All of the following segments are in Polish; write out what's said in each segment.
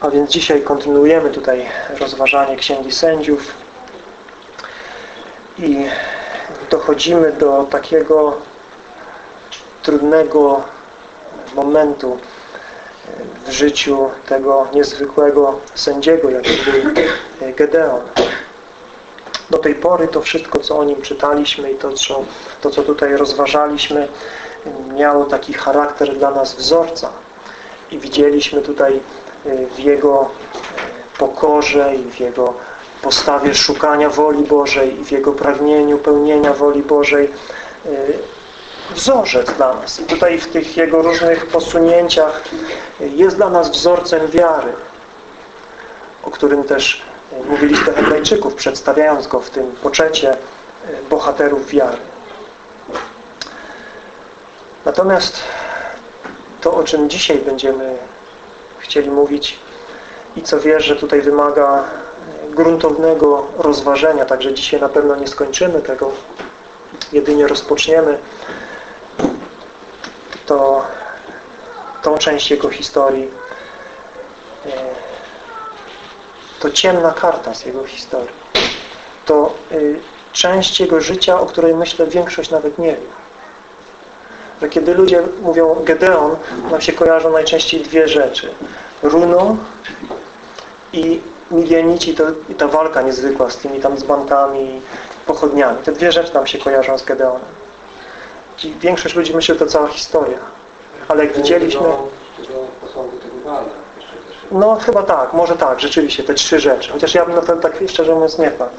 A więc dzisiaj kontynuujemy tutaj rozważanie Księgi Sędziów i dochodzimy do takiego trudnego momentu w życiu tego niezwykłego sędziego, jakim był Gedeon. Do tej pory to wszystko, co o nim czytaliśmy i to, co, to, co tutaj rozważaliśmy, miało taki charakter dla nas wzorca. I widzieliśmy tutaj w Jego pokorze i w Jego postawie szukania woli Bożej i w Jego pragnieniu pełnienia woli Bożej wzorzec dla nas. I tutaj w tych Jego różnych posunięciach jest dla nas wzorcem wiary, o którym też mówi lista Hebrajczyków, przedstawiając go w tym poczecie bohaterów wiary. Natomiast to, o czym dzisiaj będziemy chcieli mówić i co wierzę tutaj wymaga gruntownego rozważenia, także dzisiaj na pewno nie skończymy tego, jedynie rozpoczniemy to tą część jego historii to ciemna karta z jego historii. To y, część jego życia, o której myślę większość nawet nie wie. Że kiedy ludzie mówią Gedeon, nam się kojarzą najczęściej dwie rzeczy. Runo i Midianici to, i ta walka niezwykła z tymi tam zbankami, pochodniami. Te dwie rzeczy nam się kojarzą z Gedeonem. I większość ludzi myśli, że to cała historia. Ale jak widzieliśmy... No chyba tak, może tak, rzeczywiście, te trzy rzeczy. Chociaż ja bym na to tak szczerze mówiąc nie padł.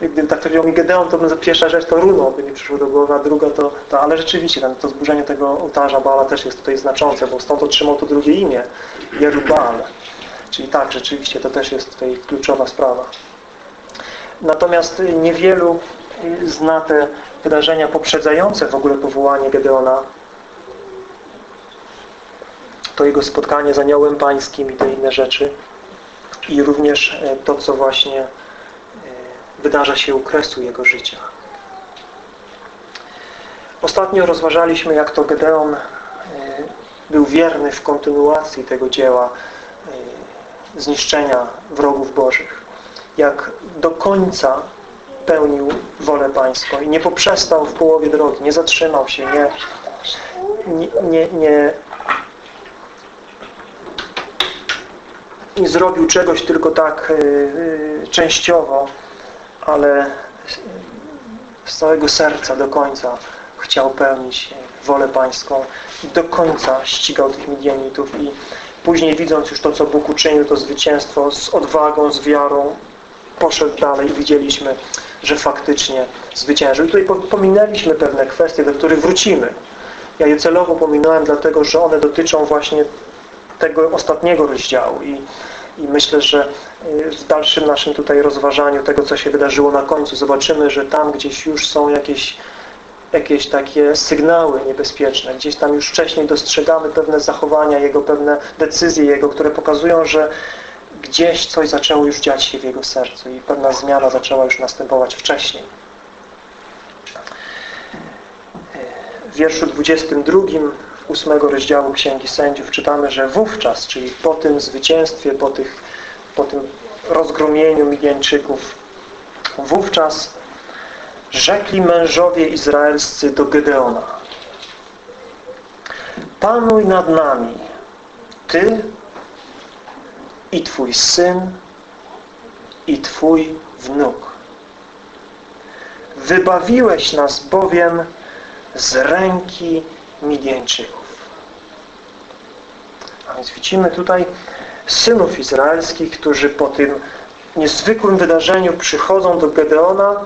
Gdyby tak powiedział mi Gedeon, to bym pierwsza rzecz to runo by mi przyszło do głowy, a druga to, to ale rzeczywiście ten, to zburzenie tego ołtarza Baala też jest tutaj znaczące, bo stąd otrzymał to drugie imię, Jerubal. Czyli tak, rzeczywiście to też jest tutaj kluczowa sprawa. Natomiast niewielu zna te wydarzenia poprzedzające w ogóle powołanie Gedeona to jego spotkanie z aniołem pańskim i te inne rzeczy i również to, co właśnie wydarza się u kresu jego życia. Ostatnio rozważaliśmy, jak to Gedeon był wierny w kontynuacji tego dzieła zniszczenia wrogów bożych. Jak do końca pełnił wolę pańską i nie poprzestał w połowie drogi, nie zatrzymał się, nie, nie, nie, nie zrobił czegoś tylko tak yy, częściowo, ale z całego serca do końca chciał pełnić wolę pańską i do końca ścigał tych Midianitów i później widząc już to, co Bóg uczynił, to zwycięstwo z odwagą, z wiarą poszedł dalej i widzieliśmy, że faktycznie zwyciężył. I tutaj pominęliśmy pewne kwestie, do których wrócimy. Ja je celowo pominąłem, dlatego że one dotyczą właśnie tego ostatniego rozdziału i, i myślę, że w dalszym naszym tutaj rozważaniu tego, co się wydarzyło na końcu, zobaczymy, że tam gdzieś już są jakieś, jakieś takie sygnały niebezpieczne. Gdzieś tam już wcześniej dostrzegamy pewne zachowania Jego, pewne decyzje Jego, które pokazują, że gdzieś coś zaczęło już dziać się w Jego sercu i pewna zmiana zaczęła już następować wcześniej. W wierszu 22 ósmego rozdziału Księgi Sędziów czytamy, że wówczas, czyli po tym zwycięstwie, po, tych, po tym rozgromieniu Midianczyków, wówczas rzekli mężowie izraelscy do Gedeona Panuj nad nami, Ty i Twój syn i Twój wnuk. Wybawiłeś nas bowiem z ręki Midianczyków. A więc widzimy tutaj synów izraelskich, którzy po tym niezwykłym wydarzeniu przychodzą do Gedeona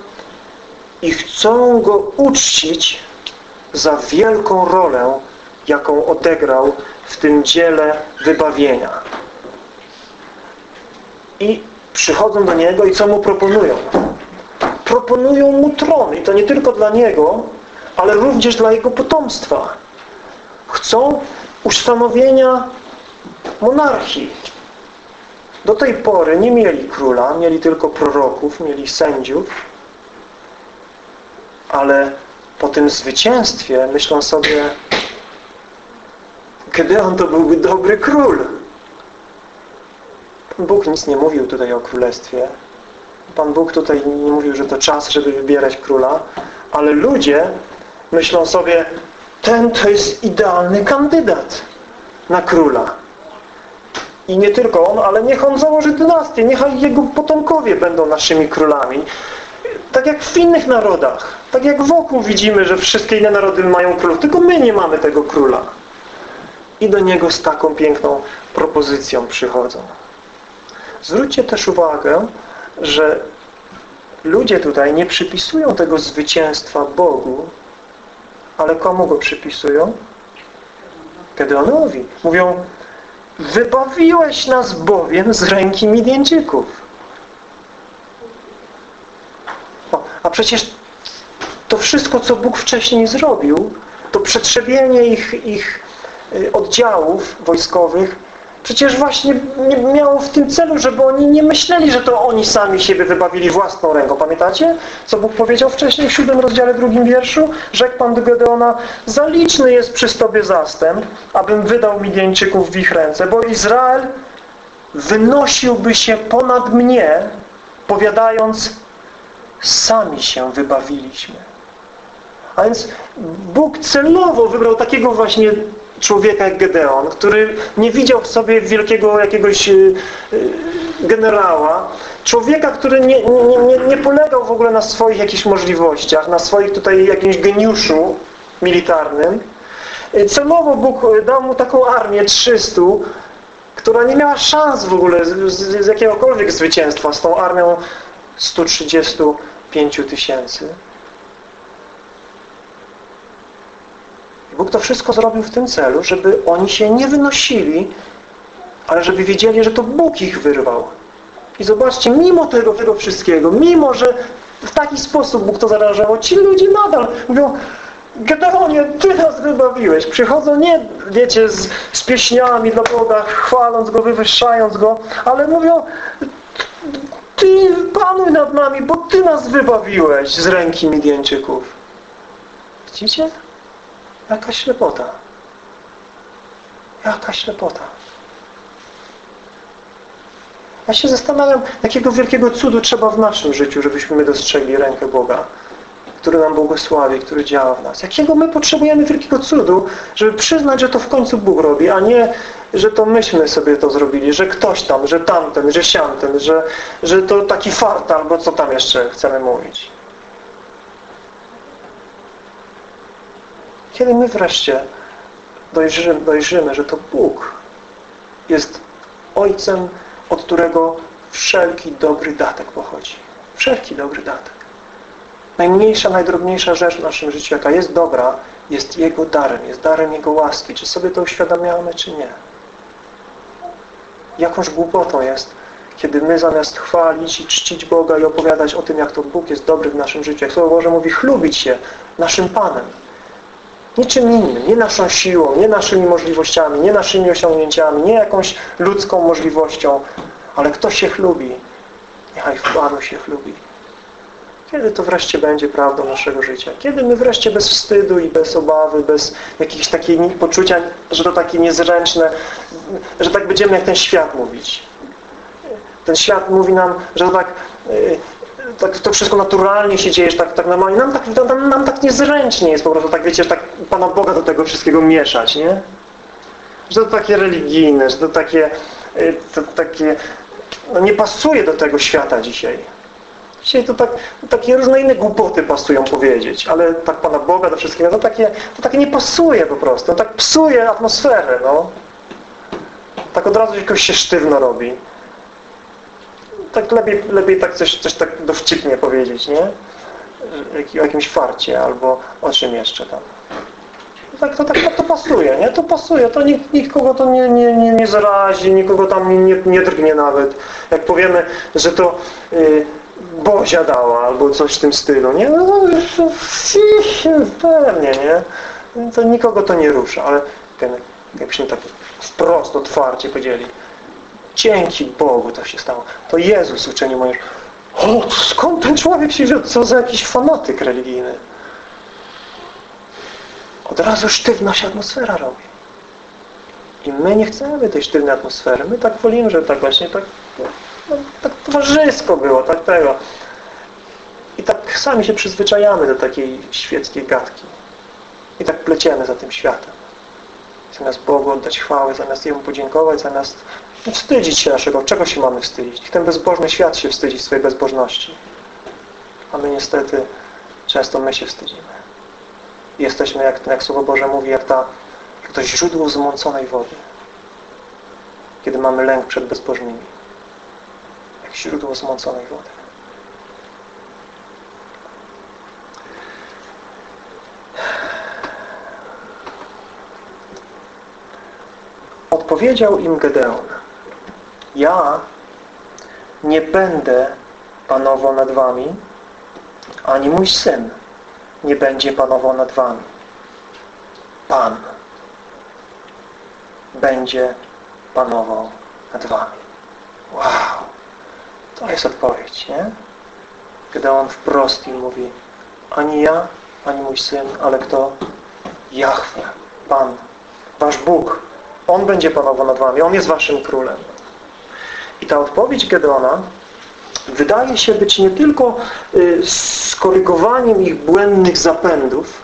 i chcą go uczcić za wielką rolę, jaką odegrał w tym dziele wybawienia. I przychodzą do niego i co mu proponują? Proponują mu tron i to nie tylko dla niego, ale również dla jego potomstwa. Chcą ustanowienia monarchii. Do tej pory nie mieli króla, mieli tylko proroków, mieli sędziów, ale po tym zwycięstwie myślą sobie Gedeon to byłby dobry król. Bóg nic nie mówił tutaj o królestwie. Pan Bóg tutaj nie mówił, że to czas, żeby wybierać króla, ale ludzie myślą sobie, ten to jest idealny kandydat na króla. I nie tylko on, ale niech on założy dynastię, niech jego potomkowie będą naszymi królami. Tak jak w innych narodach. Tak jak wokół widzimy, że wszystkie inne narody mają królów. Tylko my nie mamy tego króla. I do niego z taką piękną propozycją przychodzą. Zwróćcie też uwagę, że ludzie tutaj nie przypisują tego zwycięstwa Bogu, ale komu go przypisują? Gedeonowi. Mówią, wybawiłeś nas bowiem z ręki Midianczyków. O, a przecież to wszystko, co Bóg wcześniej zrobił, to przetrzebienie ich, ich y, oddziałów wojskowych przecież właśnie miało w tym celu, żeby oni nie myśleli, że to oni sami siebie wybawili własną ręką. Pamiętacie, co Bóg powiedział wcześniej w siódmym rozdziale, drugim wierszu? Rzekł Pan do Gedeona, zaliczny jest przy Tobie zastęp, abym wydał Midianczyków w ich ręce, bo Izrael wynosiłby się ponad mnie, powiadając, sami się wybawiliśmy. A więc Bóg celowo wybrał takiego właśnie człowieka jak Gedeon, który nie widział w sobie wielkiego jakiegoś y, y, generała, człowieka, który nie, nie, nie, polegał w ogóle na swoich jakichś możliwościach, na swoich tutaj jakimś geniuszu militarnym. Y, celowo Bóg dał mu taką armię 300, która nie miała szans w ogóle z, z jakiegokolwiek zwycięstwa z tą armią 135 tysięcy. Bóg to wszystko zrobił w tym celu, żeby oni się nie wynosili, ale żeby wiedzieli, że to Bóg ich wyrwał. I zobaczcie, mimo tego, tego wszystkiego, mimo, że w taki sposób Bóg to zarażało, ci ludzie nadal mówią, Gedeonie, Ty nas wybawiłeś. Przychodzą nie, wiecie, z, z pieśniami dla Boga, chwaląc Go, wywyższając Go, ale mówią, Ty panuj nad nami, bo Ty nas wybawiłeś z ręki Midianczyków. Widzicie? Jaka ślepota. Jaka ślepota. Ja się zastanawiam, jakiego wielkiego cudu trzeba w naszym życiu, żebyśmy my dostrzegli rękę Boga, który nam błogosławi, który działa w nas. Jakiego my potrzebujemy wielkiego cudu, żeby przyznać, że to w końcu Bóg robi, a nie, że to myśmy sobie to zrobili, że ktoś tam, że tamten, że siamten, że, że to taki fart albo co tam jeszcze chcemy mówić. Kiedy my wreszcie dojrzymy, dojrzymy, że to Bóg jest Ojcem, od którego wszelki dobry datek pochodzi. Wszelki dobry datek. Najmniejsza, najdrobniejsza rzecz w naszym życiu, jaka jest dobra, jest Jego darem, jest darem Jego łaski. Czy sobie to uświadamiamy, czy nie? Jakąż głupotą jest, kiedy my zamiast chwalić i czcić Boga i opowiadać o tym, jak to Bóg jest dobry w naszym życiu, jak Słowo Boże mówi, chlubić się naszym Panem, Niczym innym, nie naszą siłą, nie naszymi możliwościami, nie naszymi osiągnięciami, nie jakąś ludzką możliwością, ale kto się chlubi, niechaj Panu się chlubi. Kiedy to wreszcie będzie prawdą naszego życia? Kiedy my wreszcie bez wstydu i bez obawy, bez jakichś takiej poczucia, że to takie niezręczne, że tak będziemy jak ten świat mówić. Ten świat mówi nam, że tak y, tak, to wszystko naturalnie się dzieje, tak, tak normalnie. Nam tak, nam, nam tak niezręcznie jest po prostu, tak wiecie, tak Pana Boga do tego wszystkiego mieszać, nie? Że to takie religijne, że to takie, y, to takie no nie pasuje do tego świata dzisiaj. Dzisiaj to tak, takie różne inne głupoty pasują powiedzieć, ale tak Pana Boga do wszystkiego, to takie, to takie nie pasuje po prostu. To tak psuje atmosferę, no. Tak od razu jakoś się sztywno robi tak lepiej, lepiej tak coś, coś tak dowcipnie powiedzieć, nie? O jakimś farcie albo o czym jeszcze tam. Tak, to, tak, to pasuje, nie? To pasuje, to nikt, nikogo to nie, nie, nie, nie zarazi, nikogo tam nie, nie drgnie nawet. Jak powiemy, że to yy, Bozia dała albo coś w tym stylu, nie? No, to, pewnie, nie? To nikogo to nie rusza, ale jakbyśmy tak wprost, otwarcie powiedzieli, Dzięki Bogu to się stało. To Jezus uczynił moje O, skąd ten człowiek się wziął? Co za jakiś fanatyk religijny? Od razu sztywna się atmosfera robi. I my nie chcemy tej sztywnej atmosfery. My tak wolimy, że tak właśnie tak towarzysko było, tak tego. I tak sami się przyzwyczajamy do takiej świeckiej gadki. I tak pleciemy za tym światem. Zamiast Bogu oddać chwałę, zamiast Jemu podziękować, zamiast wstydzić się naszego. Czego się mamy wstydzić? Ten bezbożny świat się wstydzi swojej bezbożności. A my niestety, często my się wstydzimy. Jesteśmy, jak, jak Słowo Boże mówi, jak, ta, jak to źródło zmąconej wody. Kiedy mamy lęk przed bezbożnymi. Jak źródło zmąconej wody. Odpowiedział im Gedeon Ja nie będę panował nad wami ani mój syn nie będzie panował nad wami. Pan będzie panował nad wami. Wow! To jest odpowiedź, nie? Gdy on wprost im mówi ani ja, ani mój syn, ale kto? Jahwe, Pan, Wasz Bóg. On będzie panował nad wami. On jest Waszym królem. I ta odpowiedź Gedeona wydaje się być nie tylko y, skorygowaniem ich błędnych zapędów,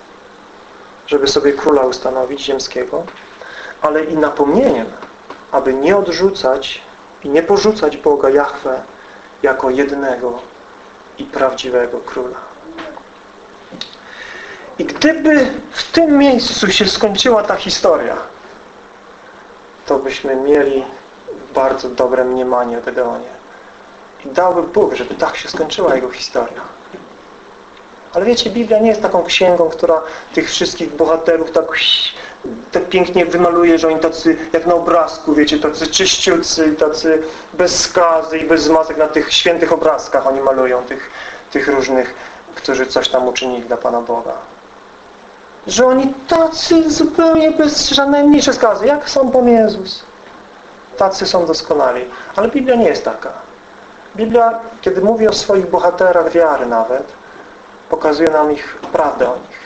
żeby sobie króla ustanowić ziemskiego, ale i napomnieniem, aby nie odrzucać i nie porzucać Boga Jahwe jako jednego i prawdziwego króla. I gdyby w tym miejscu się skończyła ta historia, to byśmy mieli bardzo dobre mniemanie o Gedeonie. I dałby Bóg, żeby tak się skończyła jego historia. Ale wiecie, Biblia nie jest taką księgą, która tych wszystkich bohaterów tak, tak pięknie wymaluje, że oni tacy jak na obrazku, wiecie, tacy czyściucy, tacy bez skazy i bez zmasek na tych świętych obrazkach oni malują, tych, tych różnych, którzy coś tam uczynili dla Pana Boga. Że oni tacy zupełnie bez żadnej mniejszej skazy, jak sam Pan Jezus. Tacy są doskonali. Ale Biblia nie jest taka. Biblia, kiedy mówi o swoich bohaterach wiary nawet, pokazuje nam ich prawdę o nich.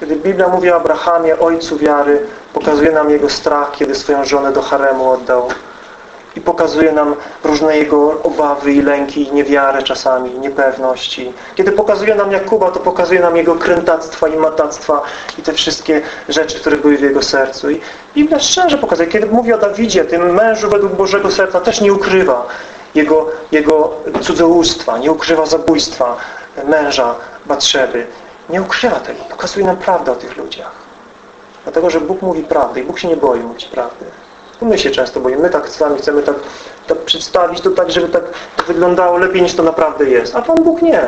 Kiedy Biblia mówi o Abrahamie, ojcu wiary, pokazuje nam jego strach, kiedy swoją żonę do haremu oddał. I pokazuje nam różne jego obawy i lęki, i niewiarę czasami, niepewności. Kiedy pokazuje nam Jakuba, to pokazuje nam jego krętactwa i matactwa i te wszystkie rzeczy, które były w jego sercu. I Biblia szczerze pokazuje, kiedy mówi o Dawidzie, tym mężu według Bożego serca, też nie ukrywa jego, jego cudzołóstwa, nie ukrywa zabójstwa męża Batrzeby. Nie ukrywa tego. Pokazuje nam prawdę o tych ludziach. Dlatego, że Bóg mówi prawdę i Bóg się nie boi mówić prawdy. My się często boimy. My tak sami chcemy tak, tak przedstawić to tak, żeby tak wyglądało lepiej niż to naprawdę jest. A Pan Bóg nie.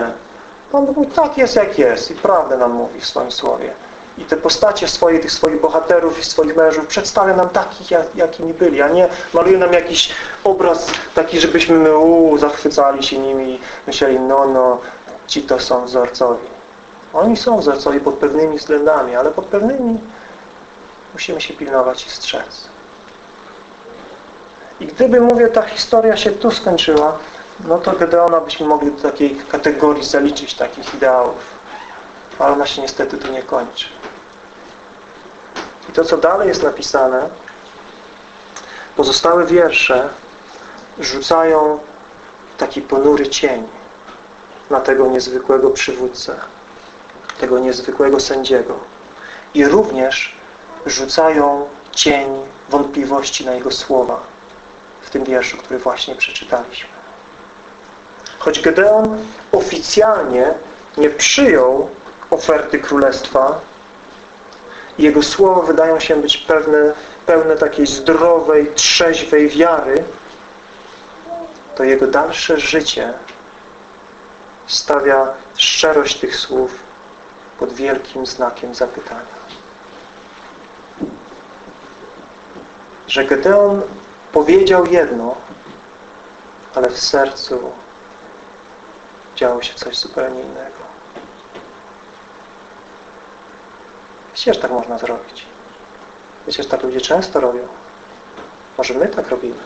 Pan Bóg mówi, tak jest jak jest i prawdę nam mówi w swoim słowie. I te postacie swoje, tych swoich bohaterów i swoich mężów przedstawia nam takich, jak, jakimi byli, a nie maluje nam jakiś obraz taki, żebyśmy my uu, zachwycali się nimi i myśleli, no, no, ci to są wzorcowi. Oni są wzorcowi pod pewnymi względami, ale pod pewnymi musimy się pilnować i strzec. I gdyby, mówię, ta historia się tu skończyła, no to Gedeona byśmy mogli do takiej kategorii zaliczyć takich ideałów. Ale ona się niestety tu nie kończy. I to, co dalej jest napisane, pozostałe wiersze rzucają taki ponury cień na tego niezwykłego przywódcę, tego niezwykłego sędziego. I również rzucają cień wątpliwości na jego słowa w tym wierszu, który właśnie przeczytaliśmy. Choć Gedeon oficjalnie nie przyjął oferty królestwa, jego słowa wydają się być pewne, pełne takiej zdrowej, trzeźwej wiary, to jego dalsze życie stawia szczerość tych słów pod wielkim znakiem zapytania. Że Gedeon powiedział jedno, ale w sercu działo się coś zupełnie innego. Wiecie, że tak można zrobić. Wiecie, że tak ludzie często robią. Może my tak robimy.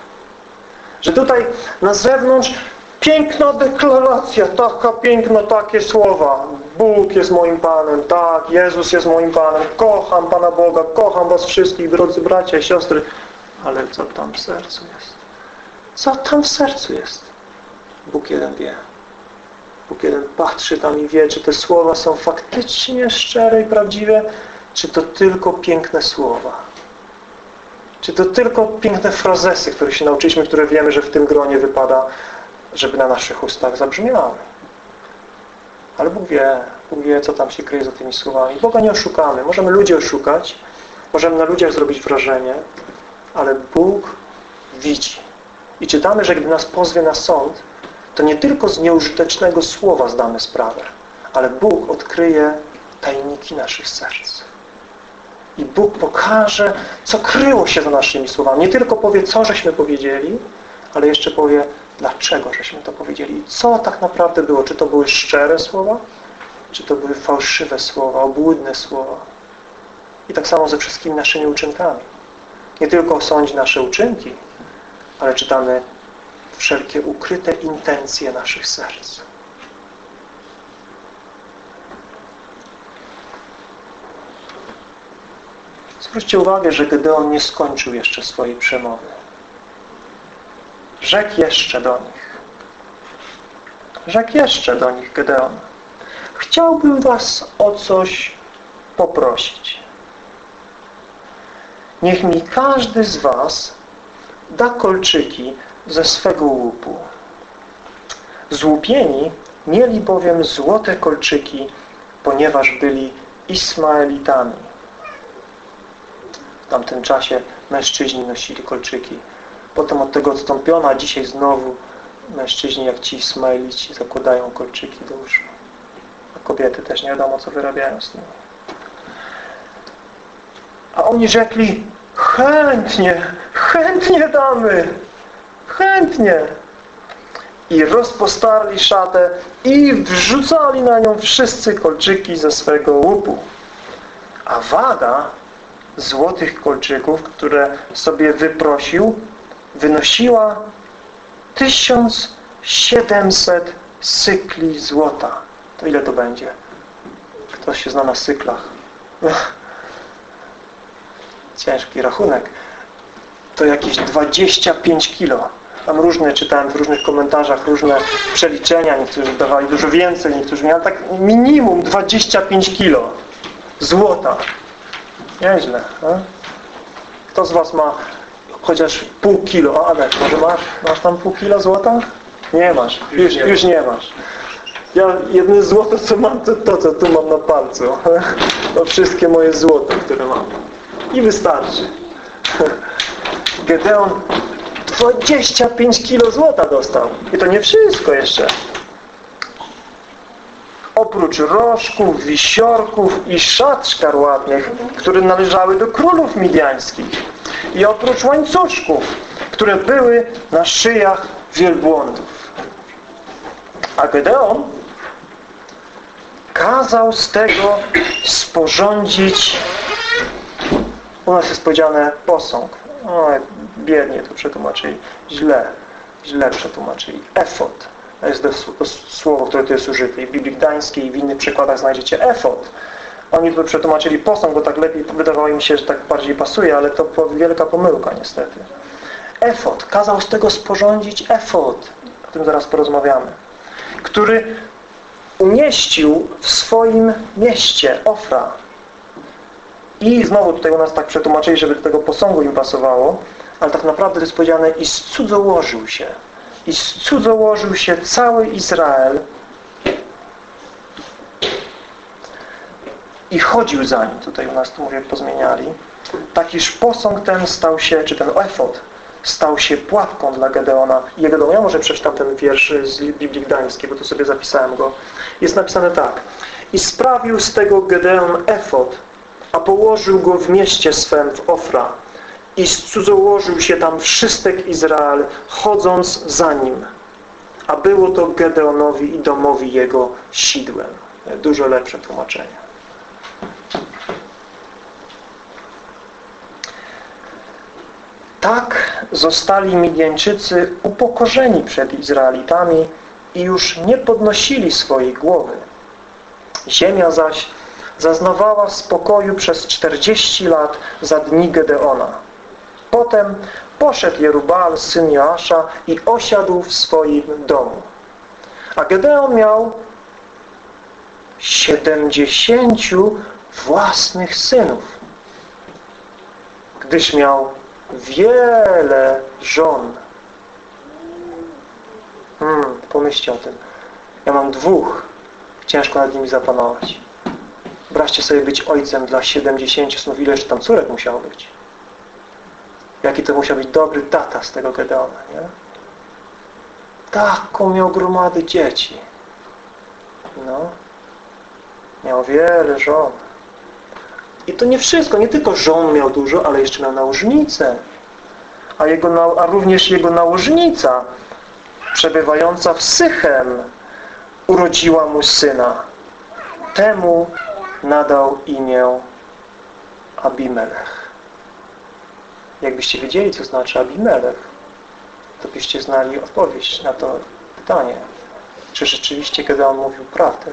Że tutaj na zewnątrz piękna deklaracja, taka piękna, takie słowa. Bóg jest moim Panem, tak, Jezus jest moim Panem, kocham Pana Boga, kocham Was wszystkich, drodzy bracia i siostry. Ale co tam w sercu jest? Co tam w sercu jest? Bóg jeden wie. Bóg jeden patrzy tam i wie, czy te słowa są faktycznie szczere i prawdziwe, czy to tylko piękne słowa. Czy to tylko piękne frazesy, które się nauczyliśmy, które wiemy, że w tym gronie wypada, żeby na naszych ustach zabrzmiały. Ale Bóg wie, Bóg wie, co tam się kryje za tymi słowami. Boga nie oszukamy. Możemy ludzi oszukać, możemy na ludziach zrobić wrażenie, ale Bóg widzi. I czytamy, że gdy nas pozwie na sąd, to nie tylko z nieużytecznego słowa zdamy sprawę, ale Bóg odkryje tajniki naszych serc. I Bóg pokaże, co kryło się za naszymi słowami. Nie tylko powie, co żeśmy powiedzieli, ale jeszcze powie, dlaczego żeśmy to powiedzieli. I co tak naprawdę było. Czy to były szczere słowa, czy to były fałszywe słowa, obłudne słowa. I tak samo ze wszystkimi naszymi uczynkami. Nie tylko sądzi nasze uczynki, ale czytamy wszelkie ukryte intencje naszych serc. Zwróćcie uwagę, że Gedeon nie skończył jeszcze swojej przemowy. Rzekł jeszcze do nich. Rzekł jeszcze do nich Gedeon. Chciałbym was o coś poprosić. Niech mi każdy z was da kolczyki ze swego łupu. Złupieni mieli bowiem złote kolczyki, ponieważ byli Ismaelitami. W tamtym czasie mężczyźni nosili kolczyki. Potem od tego odstąpiono, a dzisiaj znowu mężczyźni, jak ci Ismaelici, zakładają kolczyki do uszu. A kobiety też nie wiadomo, co wyrabiają z nimi. A oni rzekli, chętnie, chętnie damy, chętnie. I rozpostarli szatę i wrzucali na nią wszyscy kolczyki ze swego łupu. A waga złotych kolczyków, które sobie wyprosił, wynosiła 1700 sykli złota. To ile to będzie? Ktoś się zna na syklach. Ciężki rachunek. To jakieś 25 kilo. Tam różne, czytałem w różnych komentarzach, różne przeliczenia. Niektórzy dawali dużo więcej, niektórzy mieli tak minimum 25 kilo złota. Nieźle. A? Kto z Was ma chociaż pół kilo? Adek, może masz, masz tam pół kilo złota? Nie masz. Już, już nie masz. Ja jedne złoto, co mam, to to, co tu mam na palcu. To wszystkie moje złoto, które mam. I wystarczy. Gedeon 25 kilo złota dostał. I to nie wszystko jeszcze. Oprócz rożków, wisiorków i szat szkarłatnych, które należały do królów midiańskich. I oprócz łańcuszków, które były na szyjach wielbłądów. A Gedeon kazał z tego sporządzić u nas jest powiedziane posąg. O, biednie to przetłumaczyli. Źle. Źle przetłumaczyli. Efot. To jest to słowo, które tu jest użyte. I w Biblii Gdańskiej i w innych przykładach znajdziecie efot. Oni tu przetłumaczyli posąg, bo tak lepiej wydawało mi się, że tak bardziej pasuje, ale to wielka pomyłka niestety. Efot. Kazał z tego sporządzić efot. O tym zaraz porozmawiamy. Który umieścił w swoim mieście Ofra. I znowu tutaj u nas tak przetłumaczyli, żeby do tego posągu im pasowało, ale tak naprawdę jest powiedziane i cudzołożył się. I cudzołożył się cały Izrael i chodził za nim. Tutaj u nas tu mówię pozmieniali. Takiż posąg ten stał się, czy ten efot stał się pułapką dla Gedeona. I Gedeon, ja może przeczytam ten wiersz z Biblii Gdańskiej, bo tu sobie zapisałem go. Jest napisane tak. I sprawił z tego Gedeon efot, a położył go w mieście swem w Ofra i cudzołożył się tam wszystek Izrael, chodząc za nim. A było to Gedeonowi i domowi jego sidłem. Dużo lepsze tłumaczenie. Tak zostali Midianczycy upokorzeni przed Izraelitami i już nie podnosili swojej głowy. Ziemia zaś zaznawała spokoju przez 40 lat za dni Gedeona. Potem poszedł Jerubal, syn Joasza i osiadł w swoim domu. A Gedeon miał siedemdziesięciu własnych synów, gdyż miał wiele żon. Hmm, pomyślcie o tym. Ja mam dwóch. Ciężko nad nimi zapanować. Wyobraźcie sobie być ojcem dla 70 snów. Ileż tam córek musiało być? Jaki to musiał być dobry tata z tego Gedeona, nie? Taką miał gromady dzieci. No. Miał wiele żon. I to nie wszystko, nie tylko żon miał dużo, ale jeszcze miał nałożnicę. A, jego, a również jego nałożnica, przebywająca w Sychem, urodziła mu syna. Temu nadał imię Abimelech. Jakbyście wiedzieli, co znaczy Abimelech, to byście znali odpowiedź na to pytanie. Czy rzeczywiście, kiedy on mówił prawdę?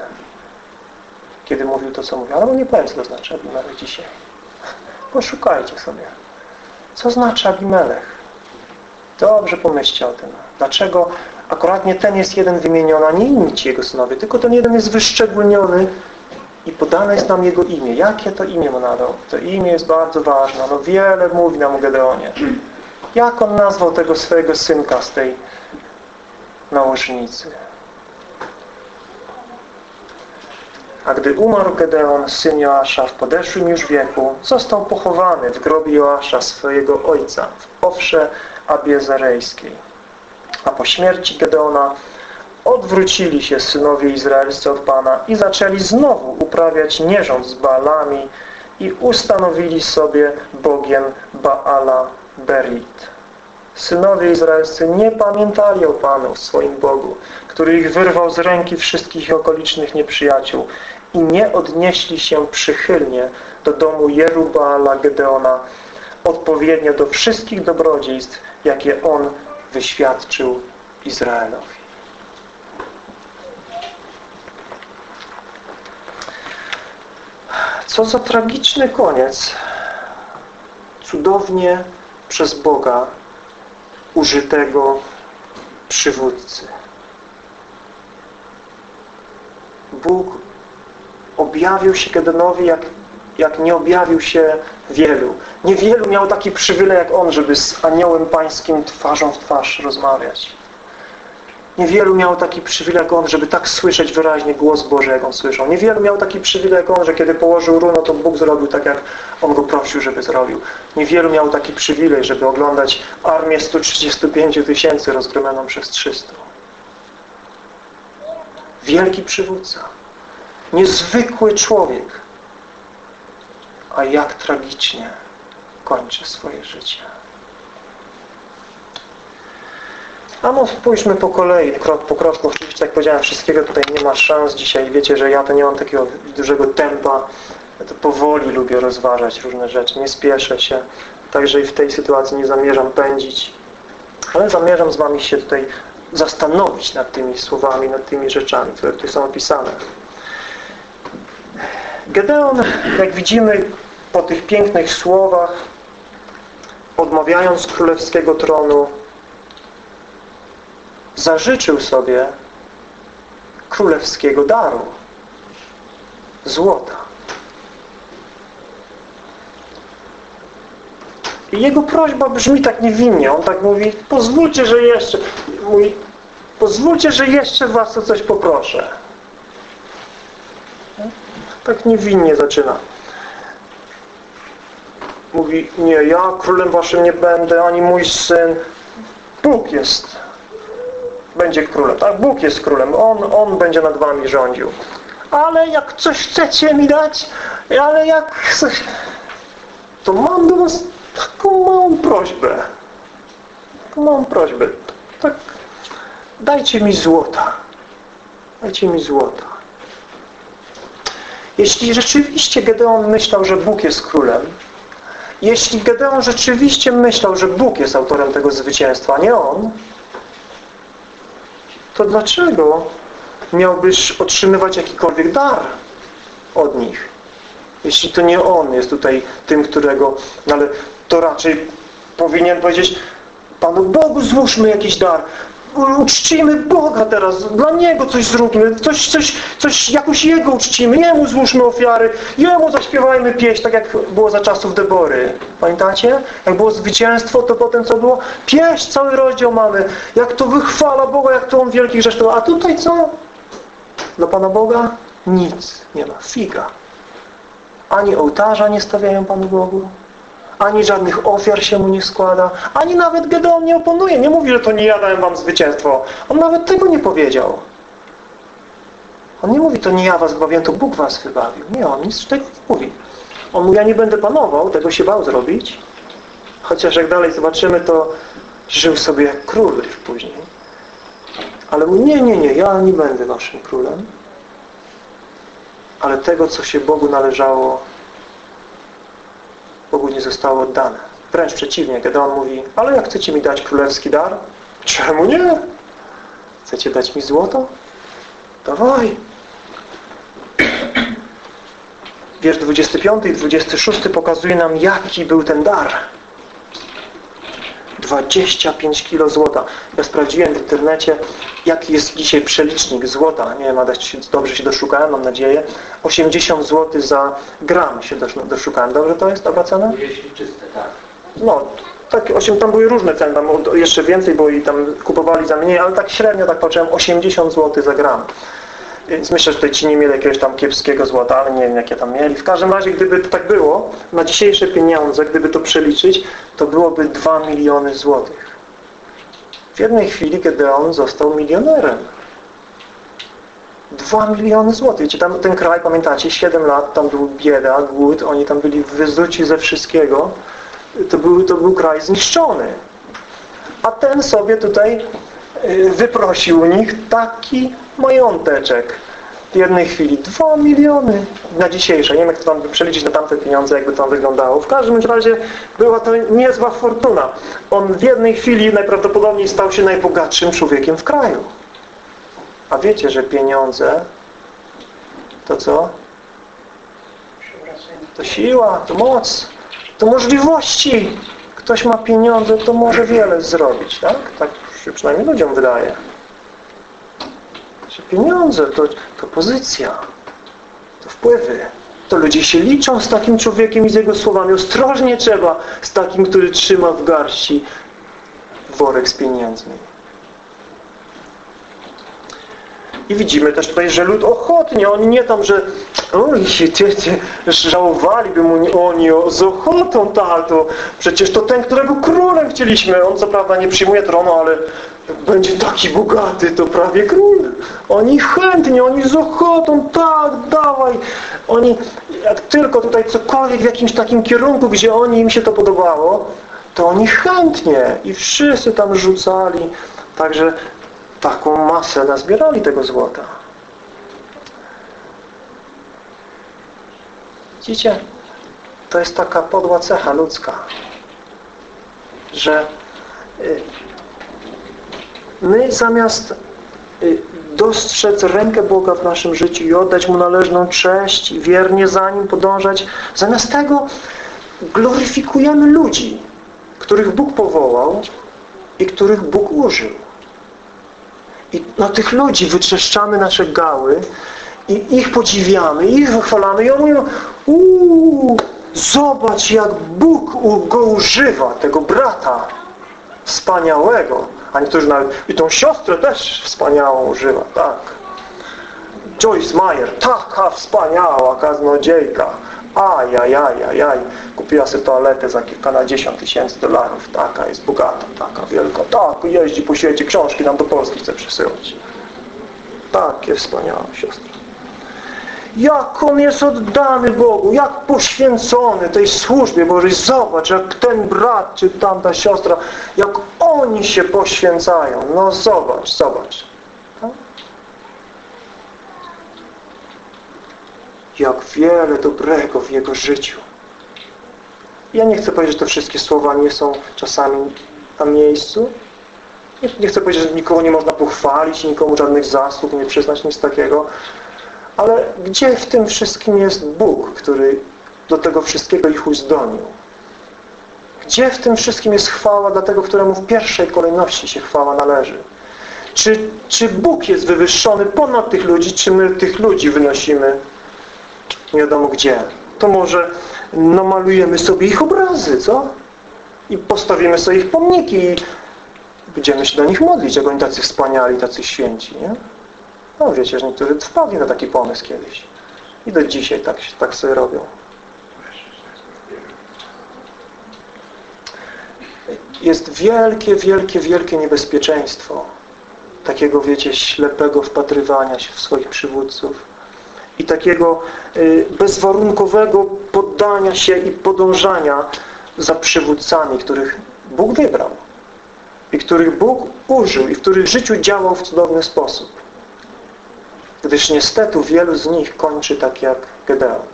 Kiedy mówił to, co mówił. Ale nie powiem, co to znaczy Abimelech dzisiaj. Poszukajcie sobie. Co znaczy Abimelech? Dobrze pomyślcie o tym. Dlaczego akurat nie ten jest jeden wymieniony, a nie inni ci jego synowie, tylko ten jeden jest wyszczególniony i podane jest nam jego imię. Jakie to imię mu nadał? To imię jest bardzo ważne. No wiele mówi nam o Gedeonie. Jak on nazwał tego swojego synka z tej nałożnicy? A gdy umarł Gedeon, syn Joasza w podeszłym już wieku, został pochowany w grobie Joasza, swojego ojca, w Owsze Abiezerejskiej. A po śmierci Gedeona odwrócili się synowie izraelscy od Pana i zaczęli znowu uprawiać nierząd z Baalami i ustanowili sobie Bogiem Baala Berit. Synowie izraelscy nie pamiętali o Panu, swoim Bogu, który ich wyrwał z ręki wszystkich okolicznych nieprzyjaciół i nie odnieśli się przychylnie do domu Jerubaala Gedeona odpowiednio do wszystkich dobrodziejstw, jakie on wyświadczył Izraelowi. Co za tragiczny koniec cudownie przez Boga użytego przywódcy. Bóg objawił się Gedeonowi jak, jak nie objawił się wielu. Niewielu miał taki przywilej jak on, żeby z aniołem pańskim twarzą w twarz rozmawiać. Niewielu miał taki przywilej jak on, żeby tak słyszeć wyraźnie głos Boży, jak on słyszał. Niewielu miał taki przywilej jak on, że kiedy położył runo, to Bóg zrobił tak, jak on go prosił, żeby zrobił. Niewielu miał taki przywilej, żeby oglądać armię 135 tysięcy rozgromioną przez 300. Wielki przywódca. Niezwykły człowiek. A jak tragicznie kończy swoje życie. A no spójrzmy po kolei, krok po kroku. Oczywiście, jak powiedziałem, wszystkiego tutaj nie ma szans dzisiaj. Wiecie, że ja to nie mam takiego dużego tempa. Ja to powoli lubię rozważać różne rzeczy. Nie spieszę się. Także i w tej sytuacji nie zamierzam pędzić. Ale zamierzam z Wami się tutaj zastanowić nad tymi słowami, nad tymi rzeczami, które tu są opisane. Gedeon, jak widzimy po tych pięknych słowach, odmawiając królewskiego tronu, zażyczył sobie królewskiego daru złota. I jego prośba brzmi tak niewinnie. On tak mówi, pozwólcie, że jeszcze mówi, pozwólcie, że jeszcze was o coś poproszę. Tak niewinnie zaczyna. Mówi, nie, ja królem waszym nie będę, ani mój syn. Bóg jest będzie królem. Tak, Bóg jest królem. On, on będzie nad wami rządził. Ale jak coś chcecie mi dać, ale jak to mam do was taką małą prośbę. Taką małą prośbę. Tak, dajcie mi złota. Dajcie mi złota. Jeśli rzeczywiście Gedeon myślał, że Bóg jest królem, jeśli Gedeon rzeczywiście myślał, że Bóg jest autorem tego zwycięstwa, nie on, to dlaczego miałbyś otrzymywać jakikolwiek dar od nich? Jeśli to nie On jest tutaj tym, którego... No ale to raczej powinien powiedzieć Panu Bogu złóżmy jakiś dar. Uczcimy Boga teraz, dla Niego coś zróbmy, coś, coś, coś jakoś Jego uczcimy, Jemu złóżmy ofiary, Jemu zaśpiewajmy pieśń, tak jak było za czasów Debory. Pamiętacie? Jak było zwycięstwo, to potem co było? Pieśń, cały rozdział mamy. Jak to wychwala Boga, jak to On wielkich rzeczy. A tutaj co? Dla Pana Boga nic nie ma. Figa. Ani ołtarza nie stawiają Panu Bogu, ani żadnych ofiar się mu nie składa, ani nawet Gedeon nie oponuje. Nie mówi, że to nie ja dałem wam zwycięstwo. On nawet tego nie powiedział. On nie mówi, to nie ja was bawię, to Bóg was wybawił. Nie, on nic tego nie mówi. On mówi, ja nie będę panował, tego się bał zrobić. Chociaż jak dalej zobaczymy, to żył sobie jak król później. Ale mówi, nie, nie, nie, ja nie będę waszym królem. Ale tego, co się Bogu należało, Bogu nie zostało oddane. Wręcz przeciwnie, kiedy On mówi, ale jak chcecie mi dać królewski dar? Czemu nie? Chcecie dać mi złoto? Dawaj. Wiersz 25 i 26 pokazuje nam, jaki był ten dar. 25 kilo złota. Ja sprawdziłem w internecie, jaki jest dzisiaj przelicznik złota. Nie wiem, Adaś, dobrze się doszukałem, mam nadzieję. 80 zł za gram się doszukałem. Dobrze to jest? Dobra cena? Jeśli czyste, tak. No, tak, 8, tam były różne ceny, tam jeszcze więcej, bo i tam kupowali za mniej, ale tak średnio, tak patrzyłem, 80 zł za gram. Więc myślę, że tutaj ci nie mieli jakiegoś tam kiepskiego złota, ale nie wiem jakie tam mieli. W każdym razie, gdyby to tak było, na dzisiejsze pieniądze, gdyby to przeliczyć, to byłoby 2 miliony złotych. W jednej chwili Gedeon został milionerem. 2 miliony złotych. Wiecie, tam ten kraj, pamiętacie, 7 lat, tam był bieda, głód, oni tam byli wyzuci ze wszystkiego. To był, to był kraj zniszczony. A ten sobie tutaj wyprosił u nich taki mająteczek. W jednej chwili 2 miliony na dzisiejsze. Nie wiem, jak to tam przeliczyć na tamte pieniądze, jakby to wyglądało. W każdym razie była to niezła fortuna. On w jednej chwili najprawdopodobniej stał się najbogatszym człowiekiem w kraju. A wiecie, że pieniądze to co? To siła, to moc, to możliwości. Ktoś ma pieniądze, to może wiele zrobić, tak? Tak się przynajmniej ludziom wydaje. Że pieniądze to, to pozycja, to wpływy. To ludzie się liczą z takim człowiekiem i z jego słowami. Ostrożnie trzeba z takim, który trzyma w garści worek z pieniędzmi. I widzimy też tutaj, że lud ochotnie, oni nie tam, że oj, ciecie, żałowaliby mu oni z ochotą tato. Przecież to ten, który był królem chcieliśmy. On co prawda nie przyjmuje tronu, ale będzie taki bogaty, to prawie król. Oni chętnie, oni z ochotą, tak, dawaj. Oni, jak tylko tutaj cokolwiek w jakimś takim kierunku, gdzie oni im się to podobało, to oni chętnie i wszyscy tam rzucali. Także taką masę nazbierali tego złota. Widzicie? To jest taka podła cecha ludzka, że y, my zamiast y, dostrzec rękę Boga w naszym życiu i oddać Mu należną cześć i wiernie za Nim podążać, zamiast tego gloryfikujemy ludzi, których Bóg powołał i których Bóg użył. I na tych ludzi wytrzeszczamy nasze gały i ich podziwiamy, ich wychwalamy i oni mówią uuu, zobacz jak Bóg go używa, tego brata wspaniałego. A niektórzy nawet i tą siostrę też wspaniałą używa, tak. Joyce Meyer, taka wspaniała kaznodziejka. Ajajajajaj. Kupiła sobie toaletę za kilkanadziesiąt tysięcy dolarów. Taka jest bogata, taka wielka. Tak, jeździ po świecie, książki nam do Polski chce przesyłać. Takie wspaniała siostra. Jak on jest oddany Bogu, jak poświęcony tej służbie Bożej. Zobacz, jak ten brat czy tamta siostra, jak oni się poświęcają. No zobacz, zobacz. Jak wiele dobrego w jego życiu. Ja nie chcę powiedzieć, że te wszystkie słowa nie są czasami na miejscu. Nie, nie chcę powiedzieć, że nikogo nie można pochwalić, nikomu żadnych zasług nie przyznać, nic takiego. Ale gdzie w tym wszystkim jest Bóg, który do tego wszystkiego ich uzdolnił? Gdzie w tym wszystkim jest chwała dla tego, któremu w pierwszej kolejności się chwała należy? Czy, czy Bóg jest wywyższony ponad tych ludzi, czy my tych ludzi wynosimy nie wiadomo gdzie? To może namalujemy sobie ich obrazy, co? I postawimy sobie ich pomniki i będziemy się do nich modlić, jak oni tacy wspaniali, tacy święci, nie? No wiecie, że niektórzy wpadli na taki pomysł kiedyś. I do dzisiaj tak, tak sobie robią. Jest wielkie, wielkie, wielkie niebezpieczeństwo takiego, wiecie, ślepego wpatrywania się w swoich przywódców i takiego y, bezwarunkowego poddania się i podążania za przywódcami, których Bóg wybrał i których Bóg użył i w których życiu działał w cudowny sposób. Gdyż niestety wielu z nich kończy tak jak Gedeon.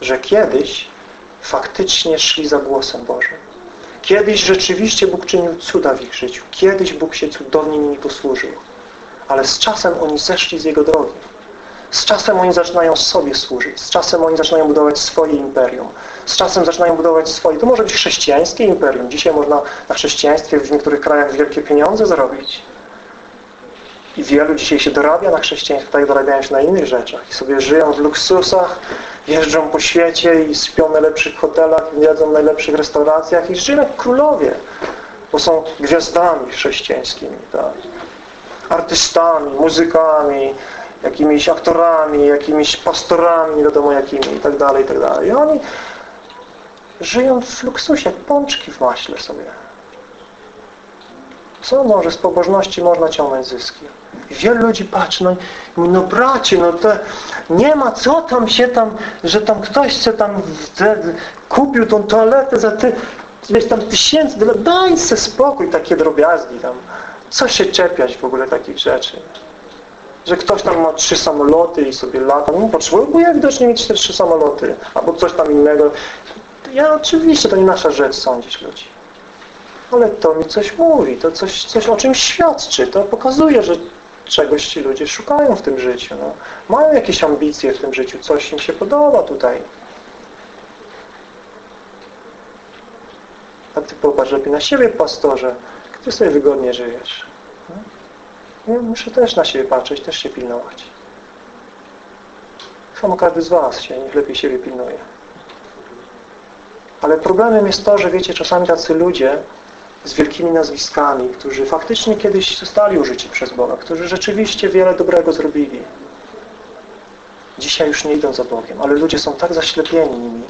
Że kiedyś faktycznie szli za głosem Bożym. Kiedyś rzeczywiście Bóg czynił cuda w ich życiu. Kiedyś Bóg się cudownie nimi posłużył. Ale z czasem oni zeszli z Jego drogi. Z czasem oni zaczynają sobie służyć. Z czasem oni zaczynają budować swoje imperium. Z czasem zaczynają budować swoje. To może być chrześcijańskie imperium. Dzisiaj można na chrześcijaństwie w niektórych krajach wielkie pieniądze zarobić. I wielu dzisiaj się dorabia na chrześcijaństwie, tak dorabiają się na innych rzeczach. I sobie żyją w luksusach, jeżdżą po świecie i śpią w najlepszych hotelach, jedzą w najlepszych restauracjach i żyją jak królowie, bo są gwiazdami chrześcijańskimi, tak? artystami, muzykami, jakimiś aktorami, jakimiś pastorami, nie wiadomo jakimi i tak dalej, i tak. I oni żyją w luksusie, jak pączki w maśle sobie. Co może z pobożności można ciągnąć zyski? Wielu ludzi patrzy, no, no bracie, no to nie ma co tam się tam, że tam ktoś się tam te, kupił tą toaletę za ty, wiesz, tam tysięcy, daj se spokój, takie drobiazgi tam. Co się czepiać w ogóle takich rzeczy? Że ktoś tam ma trzy samoloty i sobie lata. No potrzebuje, widocznie mieć te trzy samoloty, albo coś tam innego. Ja oczywiście, to nie nasza rzecz sądzić ludzi ale to mi coś mówi, to coś, coś o czymś świadczy, to pokazuje, że czegoś ci ludzie szukają w tym życiu. No. Mają jakieś ambicje w tym życiu, coś im się podoba tutaj. A ty popatrz lepiej na siebie, pastorze, ty sobie wygodnie żyjesz. No. Ja muszę też na siebie patrzeć, też się pilnować. Samo każdy z was się lepiej siebie pilnuje. Ale problemem jest to, że wiecie, czasami tacy ludzie z wielkimi nazwiskami, którzy faktycznie kiedyś zostali użyci przez Boga, którzy rzeczywiście wiele dobrego zrobili. Dzisiaj już nie idą za Bogiem, ale ludzie są tak zaślepieni nimi.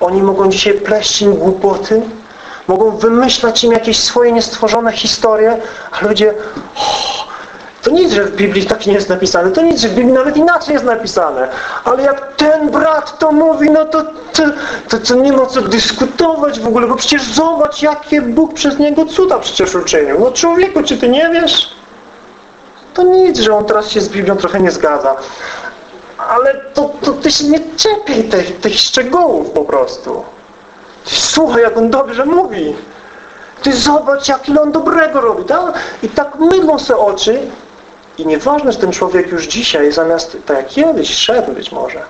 Oni mogą dzisiaj pleść im głupoty, mogą wymyślać im jakieś swoje niestworzone historie, a ludzie oh, to nic, że w Biblii tak nie jest napisane. To nic, że w Biblii nawet inaczej jest napisane. Ale jak ten brat to mówi, no to, to, to, to nie ma co dyskutować w ogóle, bo przecież zobacz, jakie Bóg przez niego cuda przecież uczynił. No człowieku, czy ty nie wiesz? To nic, że on teraz się z Biblią trochę nie zgadza. Ale to, to ty się nie czepiaj tych, tych szczegółów po prostu. Słuchaj, jak on dobrze mówi. Ty zobacz, jak on dobrego robi. Tak? I tak mydlą sobie oczy i nieważne, że ten człowiek już dzisiaj, zamiast tak jak kiedyś szedł być może,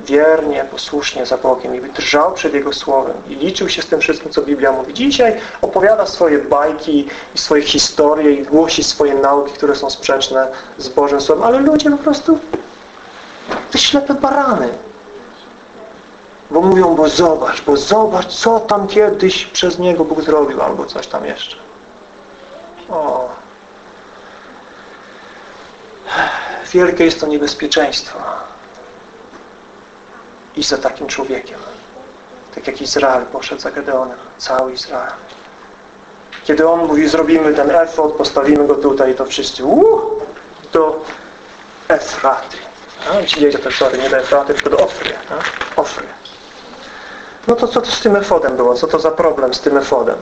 wiernie, posłusznie za Bogiem i drżał przed Jego Słowem i liczył się z tym wszystkim, co Biblia mówi. Dzisiaj opowiada swoje bajki i swoje historie i głosi swoje nauki, które są sprzeczne z Bożym Słowem, ale ludzie po prostu te ślepe barany. Bo mówią, bo zobacz, bo zobacz, co tam kiedyś przez Niego Bóg zrobił, albo coś tam jeszcze. O, Wielkie jest to niebezpieczeństwo. Iść za takim człowiekiem. Tak jak Izrael poszedł za Gedeonem. Cały Izrael. Kiedy on mówi, zrobimy ten efod, postawimy go tutaj, to wszyscy do Efraty. A, ci jedzie sorry, nie do Efraty, tylko do Ofry. Ofry. No to co to z tym efodem było? Co to za problem z tym efodem?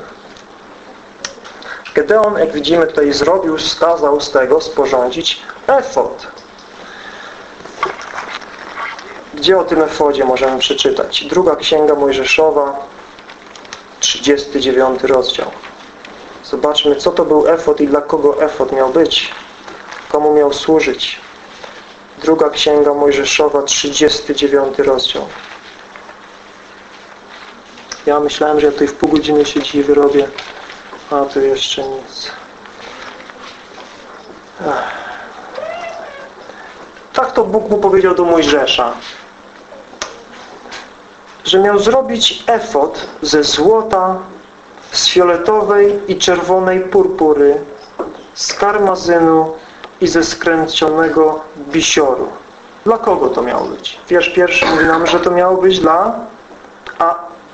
Gedeon, jak widzimy tutaj zrobił, skazał z tego sporządzić efod. Gdzie o tym efodzie możemy przeczytać? Druga Księga Mojżeszowa, 39 rozdział. Zobaczmy, co to był efod i dla kogo efod miał być. Komu miał służyć. Druga Księga Mojżeszowa, 39 rozdział. Ja myślałem, że ja tutaj w pół godziny się dziś wyrobię, a tu jeszcze nic. Tak to Bóg mu powiedział do Mojżesza, że miał zrobić efot ze złota, z fioletowej i czerwonej purpury, z karmazynu i ze skręconego bisioru. Dla kogo to miało być? Wiersz pierwszy mówi nam, że to miało być dla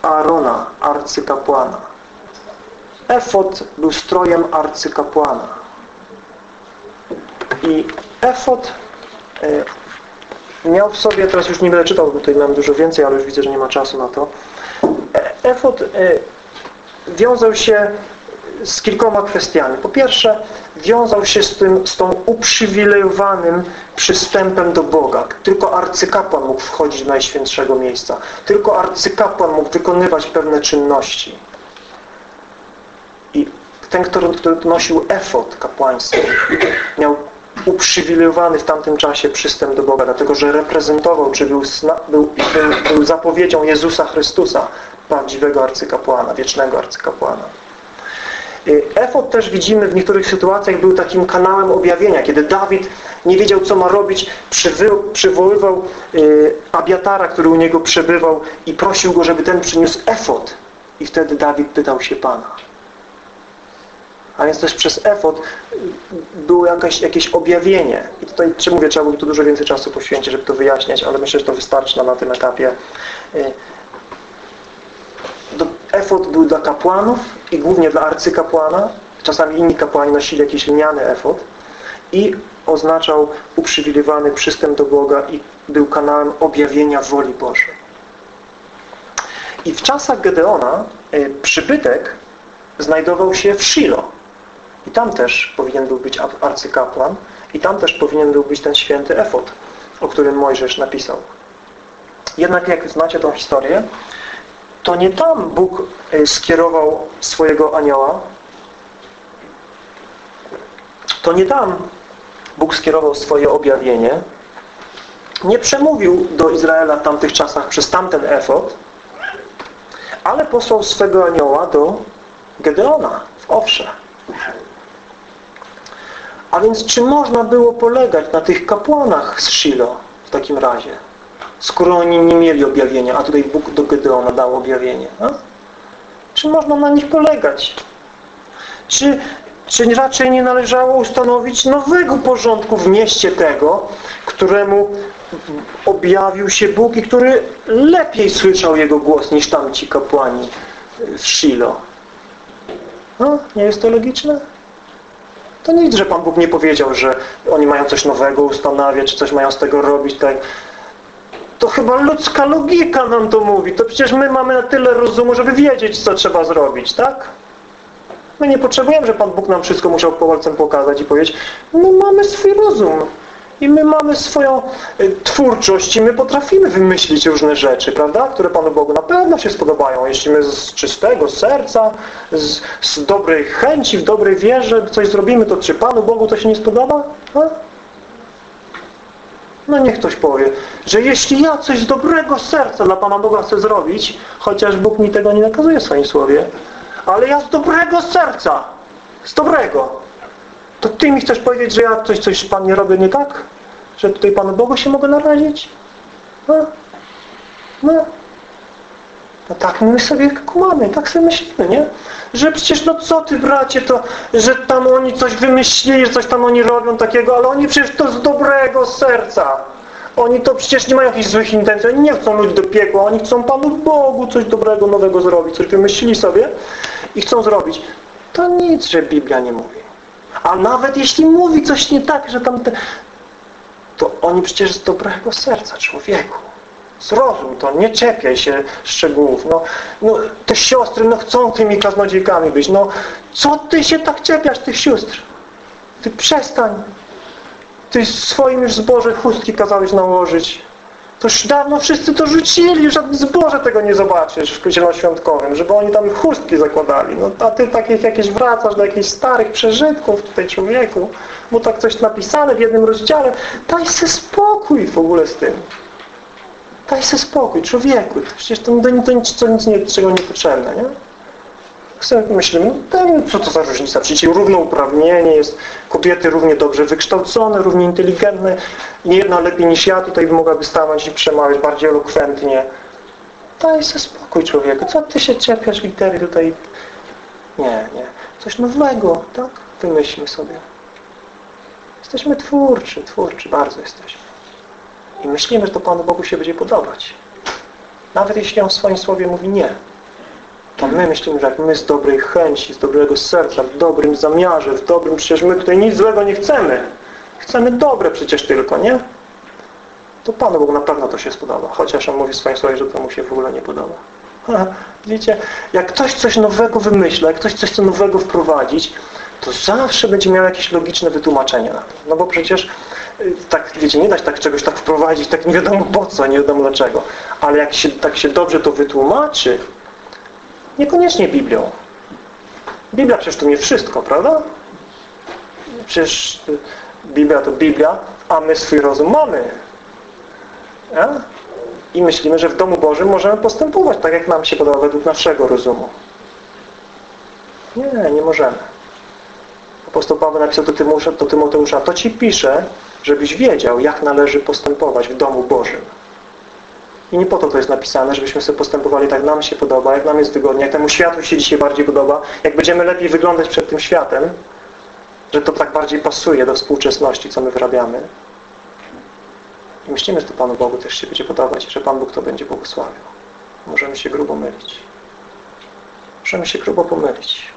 Aarona, arcykapłana. Efot był strojem arcykapłana. I efot e, miał w sobie, teraz już nie będę czytał, bo tutaj mam dużo więcej, ale już widzę, że nie ma czasu na to. E, efot e, wiązał się z kilkoma kwestiami. Po pierwsze, wiązał się z tym, z tą uprzywilejowanym przystępem do Boga. Tylko arcykapłan mógł wchodzić do Najświętszego miejsca. Tylko arcykapłan mógł wykonywać pewne czynności. Ten, który, który nosił efot kapłański, miał uprzywilejowany w tamtym czasie przystęp do Boga, dlatego że reprezentował, czy był, był, był, był zapowiedzią Jezusa Chrystusa, prawdziwego arcykapłana, wiecznego arcykapłana. Y, efot też widzimy w niektórych sytuacjach był takim kanałem objawienia. Kiedy Dawid nie wiedział, co ma robić, przywoływał y, Abiatara, który u niego przebywał i prosił go, żeby ten przyniósł efot. I wtedy Dawid pytał się Pana. A więc też przez efot y, było jakieś, jakieś objawienie. I tutaj, czy mówię, trzeba by tu dużo więcej czasu poświęcić, żeby to wyjaśniać, ale myślę, że to wystarczy na tym etapie. Efot był dla kapłanów i głównie dla arcykapłana. Czasami inni kapłani nosili jakiś lniany efot i oznaczał uprzywilejowany przystęp do Boga i był kanałem objawienia woli Bożej. I w czasach Gedeona y, przybytek znajdował się w Shilo. I tam też powinien był być arcykapłan i tam też powinien był być ten święty efot, o którym Mojżesz napisał. Jednak jak znacie tą historię, to nie tam Bóg e, skierował swojego anioła. To nie tam Bóg skierował swoje objawienie. Nie przemówił do Izraela w tamtych czasach przez tamten efot, ale posłał swego anioła do Gedeona w Owsze. A więc czy można było polegać na tych kapłanach z Shilo w takim razie? skoro oni nie mieli objawienia, a tutaj Bóg do Gedeona dał objawienie. No? Czy można na nich polegać? Czy, czy raczej nie należało ustanowić nowego porządku w mieście tego, któremu objawił się Bóg i który lepiej słyszał Jego głos niż tamci kapłani w Shilo? No, nie jest to logiczne? To nic, że Pan Bóg nie powiedział, że oni mają coś nowego ustanawiać, czy coś mają z tego robić. Tak to chyba ludzka logika nam to mówi. To przecież my mamy na tyle rozumu, żeby wiedzieć, co trzeba zrobić, tak? My nie potrzebujemy, że Pan Bóg nam wszystko musiał palcem pokazać i powiedzieć my mamy swój rozum i my mamy swoją y, twórczość i my potrafimy wymyślić różne rzeczy, prawda? Które Panu Bogu na pewno się spodobają. Jeśli my z czystego serca, z, z dobrej chęci, w dobrej wierze coś zrobimy, to czy Panu Bogu to się nie spodoba? A? No niech ktoś powie, że jeśli ja coś z dobrego serca dla Pana Boga chcę zrobić, chociaż Bóg mi tego nie nakazuje w swoim słowie, ale ja z dobrego serca, z dobrego, to Ty mi chcesz powiedzieć, że ja coś, coś Pan nie robię nie tak? Że tutaj Panu Bogu się mogę narazić? No, no. No tak my sobie kumamy, tak sobie myślimy, nie? Że przecież no co ty bracie, to że tam oni coś wymyślili, że coś tam oni robią takiego, ale oni przecież to z dobrego serca. Oni to przecież nie mają jakichś złych intencji, oni nie chcą ludzi do piekła, oni chcą Panu Bogu coś dobrego, nowego zrobić, coś wymyślili sobie i chcą zrobić. To nic, że Biblia nie mówi. A nawet jeśli mówi coś nie tak, że tam te... to oni przecież z dobrego serca człowieku. Zrozum to, nie czepiaj się szczegółów. No, no, te siostry no, chcą tymi kaznodziejkami być. No, co ty się tak czepiasz tych sióstr? Ty przestań. Ty swoim już zboże chustki kazałeś nałożyć. To już dawno wszyscy to rzucili, żadne zboże tego nie zobaczysz w zielonoświątkowym, żeby oni tam chustki zakładali. No, a ty takich jakieś wracasz do jakichś starych przeżytków tutaj człowieku, bo tak coś napisane w jednym rozdziale. Daj sobie spokój w ogóle z tym. Daj sobie spokój, człowieku. Przecież to, to, to, nic, to nic nie, czego nie potrzebne, nie? Myślimy, no co to za różnica? Przecież równouprawnienie jest, kobiety równie dobrze wykształcone, równie inteligentne, nie jedna lepiej niż ja tutaj mogłaby stanąć i przemawiać bardziej elokwentnie. Daj sobie spokój człowieku, co ty się czepiasz litery tutaj? Nie, nie. Coś nowego, tak? Wymyślmy sobie. Jesteśmy twórczy, twórczy, bardzo jesteśmy. I myślimy, że to Panu Bogu się będzie podobać. Nawet jeśli On w swoim słowie mówi nie, my myślimy, że jak my z dobrej chęci, z dobrego serca, w dobrym zamiarze, w dobrym, przecież my tutaj nic złego nie chcemy. Chcemy dobre przecież tylko, nie? To Panu Bogu na pewno to się spodoba. Chociaż On mówi w swoim słowie, że to Mu się w ogóle nie podoba. Widzicie, jak ktoś coś nowego wymyśla, jak ktoś coś nowego wprowadzić, to zawsze będzie miał jakieś logiczne wytłumaczenie na to. No bo przecież y, tak, wiecie, nie da się tak czegoś tak wprowadzić, tak nie wiadomo po co, nie wiadomo dlaczego. Ale jak się tak się dobrze to wytłumaczy, niekoniecznie Biblią. Biblia przecież to nie wszystko, prawda? Przecież y, Biblia to Biblia, a my swój rozum mamy. Ja? I myślimy, że w domu Bożym możemy postępować tak, jak nam się podoba według naszego rozumu. Nie, nie możemy. Apostoł Paweł napisał do Tymoteusza, do Tymoteusza, to Ci pisze, żebyś wiedział, jak należy postępować w domu Bożym. I nie po to to jest napisane, żebyśmy sobie postępowali tak, nam się podoba, jak nam jest wygodnie, jak temu światu się dzisiaj bardziej podoba, jak będziemy lepiej wyglądać przed tym światem, że to tak bardziej pasuje do współczesności, co my wyrabiamy. I myślimy, że to Panu Bogu też się będzie podobać, że Pan Bóg to będzie błogosławił. Możemy się grubo mylić. Możemy się grubo pomylić.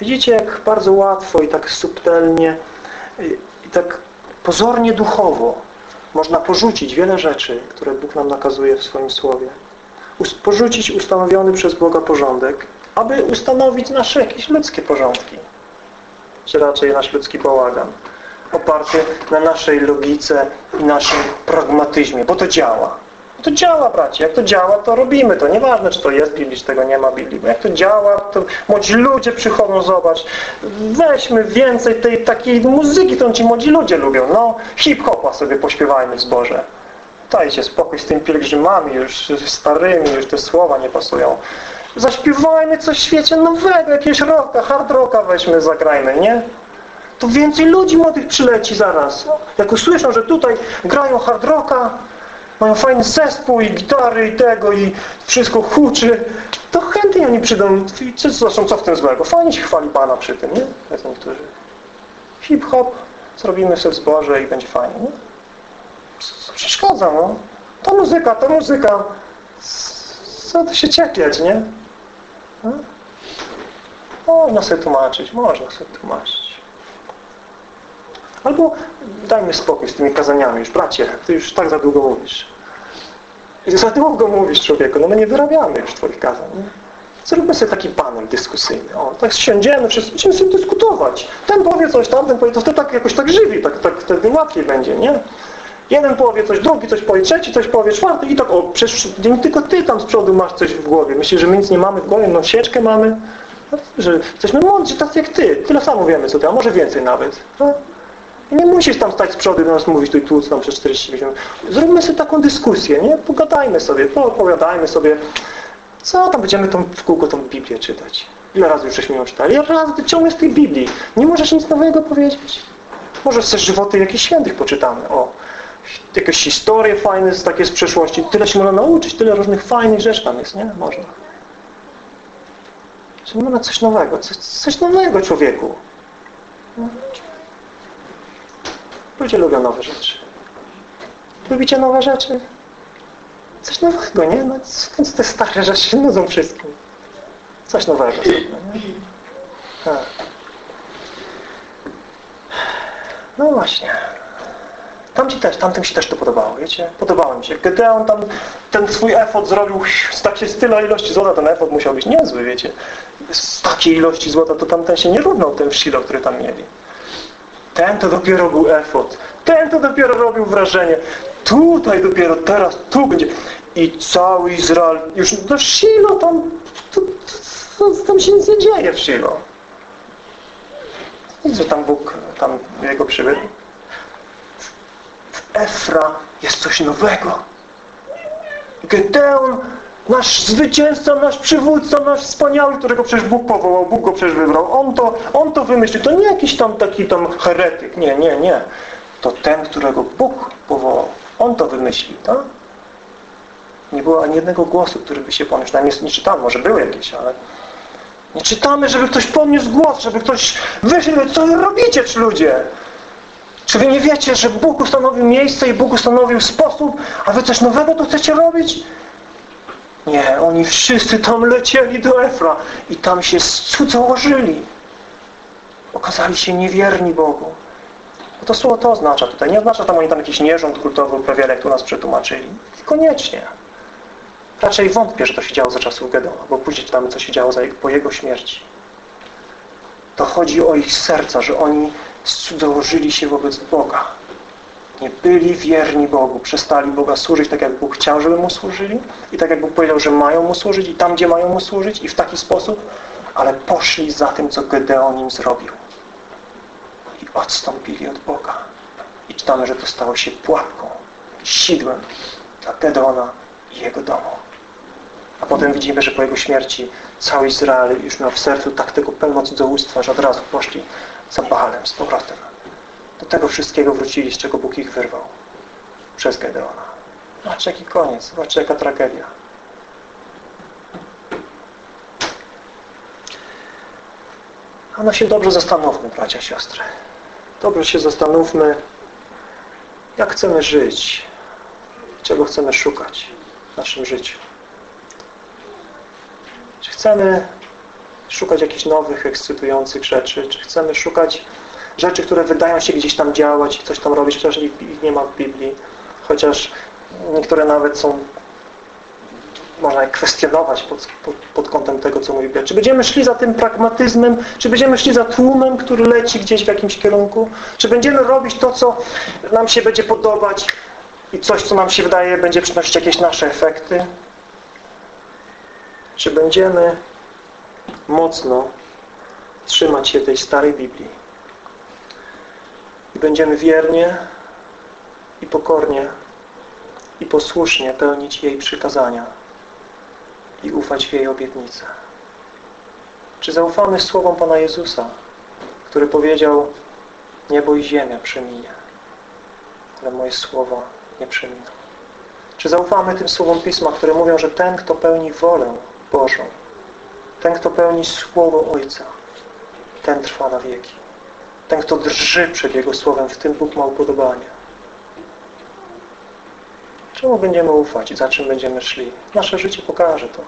Widzicie, jak bardzo łatwo i tak subtelnie i tak pozornie duchowo można porzucić wiele rzeczy, które Bóg nam nakazuje w swoim Słowie. Porzucić ustanowiony przez Boga porządek, aby ustanowić nasze jakieś ludzkie porządki. Czy raczej nasz ludzki bałagan. Oparty na naszej logice i naszym pragmatyzmie, bo to działa. To działa, bracie. Jak to działa, to robimy to. Nieważne, czy to jest Biblii, czy tego nie ma Biblii. Bo jak to działa, to młodzi ludzie przychodzą, zobacz. Weźmy więcej tej takiej muzyki, którą ci młodzi ludzie lubią. No, hip-hopa sobie pośpiewajmy w zborze. Dajcie spokój z tymi pielgrzymami, już starymi, już te słowa nie pasują. Zaśpiewajmy coś w świecie nowego, jakiegoś rocka, hard rocka weźmy, zagrajmy, nie? To więcej ludzi młodych przyleci zaraz. Jak usłyszą, że tutaj grają hard rocka, mają fajny zespół i gitary i tego i wszystko huczy, to chętnie oni przyjdą. Zresztą co w tym złego? Fajnie się chwali Pana przy tym, nie? Jak niektórzy. Hip-hop, zrobimy sobie w i będzie fajnie, nie? Co przeszkadza, no? To muzyka, to muzyka. Co to się ciepiać, nie? No? Można sobie tłumaczyć, można sobie tłumaczyć. Albo dajmy spokój z tymi kazaniami już. Bracie, ty już tak za długo mówisz. I za długo mówisz człowieku, no my nie wyrabiamy już twoich kazań. Nie? Zróbmy sobie taki panel dyskusyjny. O, tak siądziemy, wszyscy będziemy sobie dyskutować. Ten powie coś, tamten powie, to wtedy tak jakoś tak żywi, tak, tak wtedy łatwiej będzie, nie? Jeden powie coś, drugi coś powie, trzeci coś powie, czwarty i tak, o, przecież nie tylko ty tam z przodu masz coś w głowie. Myślisz, że my nic nie mamy w głowie, no sieczkę mamy, że jesteśmy mądrzy, tacy jak ty. Tyle samo wiemy co ty, a może więcej nawet. No? Nie musisz tam stać z przodu do nas mówić tu i tu tam przez 40 minut. Zróbmy sobie taką dyskusję, nie? Pogadajmy sobie, poopowiadajmy sobie. Co tam będziemy tą, w kółko tą Biblię czytać? Ile razy już żeśmy ją czytali? Razy ty ciągle z tej Biblii? Nie możesz nic nowego powiedzieć? Może chcesz żywoty jakichś świętych poczytamy. O, jakieś historie fajne takie z przeszłości. Tyle się można nauczyć, tyle różnych fajnych rzeczy tam jest, nie? Można. Że mamy coś nowego, coś, coś nowego człowieku. No. Ludzie lubią nowe rzeczy. Lubicie nowe rzeczy? Coś nowego, nie? No, skąd te stare rzeczy się nudzą wszystkim? Coś nowego. nie? Tak. No właśnie. Tam ci też, tamtym się też to podobało, wiecie? Podobało mi się. Gedeon tam ten swój efort zrobił z takiej tyle ilości złota, ten efort musiał być niezły, wiecie? Z takiej ilości złota, to tamten się nie równał tym Shilo, który tam mieli. Ten to dopiero był efort. Ten to dopiero robił wrażenie. Tutaj dopiero teraz, tu będzie. I cały Izrael, już do Shilo tam, to, to, to, tam się nic nie dzieje w Shilo. Nic, że tam Bóg, tam jego przybył. W Efra jest coś nowego. Gedeon, nasz zwycięzca, nasz przywódca, nasz wspaniały, którego przecież Bóg powołał, Bóg go przecież wybrał. On to, on to wymyślił. To nie jakiś tam taki tam heretyk. Nie, nie, nie. To ten, którego Bóg powołał. On to wymyślił, tak? Nie było ani jednego głosu, który by się poniósł. Nam nie czytamy, może były jakieś, ale nie czytamy, żeby ktoś podniósł głos, żeby ktoś wyszedł, co wy robicie, czy ludzie? Czy wy nie wiecie, że Bóg ustanowił miejsce i Bóg ustanowił sposób, a wy coś nowego tu chcecie robić? Nie, oni wszyscy tam lecieli do Efra i tam się cudzołożyli. Okazali się niewierni Bogu. No to słowo to oznacza tutaj. Nie oznacza tam oni tam jakiś nierząd kultowy uprawiali, jak tu nas przetłumaczyli. Koniecznie. Raczej wątpię, że to się działo za czasów Gedona, bo później czytamy, co się działo po jego śmierci. To chodzi o ich serca, że oni cudzołożyli się wobec Boga. Byli wierni Bogu. Przestali Boga służyć tak, jak Bóg chciał, żeby Mu służyli i tak, jak Bóg powiedział, że mają Mu służyć i tam, gdzie mają Mu służyć i w taki sposób, ale poszli za tym, co Gedeon im zrobił. I odstąpili od Boga. I czytamy, że to stało się pułapką, sidłem dla Gedeona i jego domu. A potem widzimy, że po jego śmierci cały Izrael już miał w sercu tak tego pełno cudzołóstwa, że od razu poszli za Baalem z powrotem. Do tego wszystkiego wrócili, z czego Bóg ich wyrwał. Przez Gedeona. Zobaczcie jaki koniec. Zobaczcie jaka tragedia. A no się dobrze zastanówmy, bracia, siostry. Dobrze się zastanówmy, jak chcemy żyć. Czego chcemy szukać w naszym życiu. Czy chcemy szukać jakichś nowych, ekscytujących rzeczy? Czy chcemy szukać rzeczy, które wydają się gdzieś tam działać i coś tam robić, chociaż ich nie ma w Biblii, chociaż niektóre nawet są można je kwestionować pod, pod, pod kątem tego, co mówi Biblia. Czy będziemy szli za tym pragmatyzmem, czy będziemy szli za tłumem, który leci gdzieś w jakimś kierunku, czy będziemy robić to, co nam się będzie podobać i coś, co nam się wydaje, będzie przynosić jakieś nasze efekty, czy będziemy mocno trzymać się tej starej Biblii i będziemy wiernie i pokornie i posłusznie pełnić jej przykazania i ufać w jej obietnice. Czy zaufamy słowom Pana Jezusa, który powiedział niebo i ziemia przeminie, ale moje słowa nie przeminą. Czy zaufamy tym słowom Pisma, które mówią, że ten, kto pełni wolę Bożą, ten, kto pełni Słowo Ojca, ten trwa na wieki. Ten, kto drży przed Jego Słowem, w tym Bóg ma upodobanie. Czemu będziemy ufać? Za czym będziemy szli? Nasze życie pokaże to.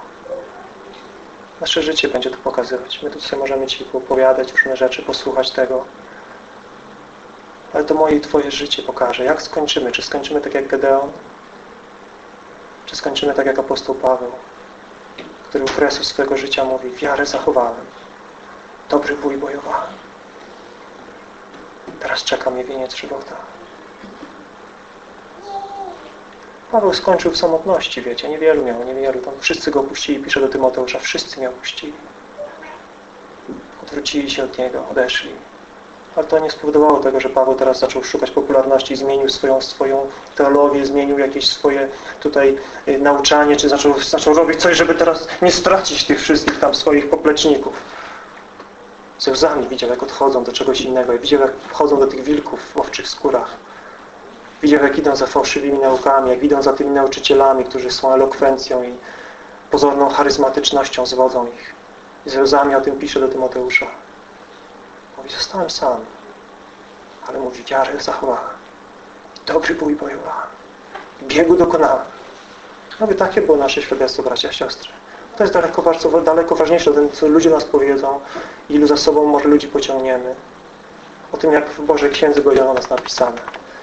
Nasze życie będzie to pokazywać. My tutaj możemy Ci opowiadać różne rzeczy, posłuchać tego. Ale to moje i Twoje życie pokaże. Jak skończymy? Czy skończymy tak jak Gedeon? Czy skończymy tak jak apostoł Paweł, który u kresu swojego życia mówi wiarę zachowałem, dobry bój bojowałem. Teraz czeka mnie wieniec żywota. Paweł skończył w samotności, wiecie, niewielu miał, niewielu. Tam wszyscy go opuścili, pisze do Tymoteusza, wszyscy mnie opuścili. Odwrócili się od niego, odeszli. Ale to nie spowodowało tego, że Paweł teraz zaczął szukać popularności, zmienił swoją, swoją teologię, zmienił jakieś swoje tutaj y, nauczanie, czy zaczął, zaczął robić coś, żeby teraz nie stracić tych wszystkich tam swoich popleczników. Z łzami widział, jak odchodzą do czegoś innego i widział, jak wchodzą do tych wilków w owczych skórach. Widział, jak idą za fałszywymi naukami, jak idą za tymi nauczycielami, którzy są elokwencją i pozorną charyzmatycznością zwodzą ich. I z łzami o tym pisze do Tymoteusza. Mówi, zostałem sam, ale mówi, wiarę zachowałem. Dobry bój bojowałem. Biegu dokonałem. Mówię, takie było nasze świadectwo, bracia i siostry. To jest daleko, bardzo, daleko ważniejsze o tym, co ludzie nas powiedzą, ilu za sobą może ludzi pociągniemy. O tym, jak w Bożej Księdze będzie o nas napisane.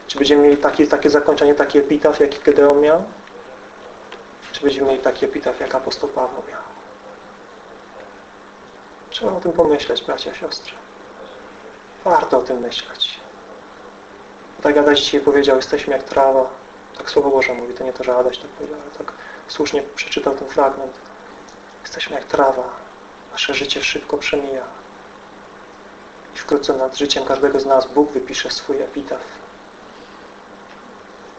Czy będziemy mieli takie, takie zakończenie, taki epitaf, jaki Gedeon miał? Czy będziemy mieli taki epitaf, jak apostoł Paweł miał? Trzeba o tym pomyśleć, bracia siostry. Warto o tym myśleć. Tak Adaś dzisiaj powiedział, jesteśmy jak trawa. Tak Słowo Boże mówi, to nie to, że Adaś tak powiedział, ale tak słusznie przeczytał ten fragment. Jesteśmy jak trawa. Nasze życie szybko przemija. I wkrótce nad życiem każdego z nas Bóg wypisze swój epitaf.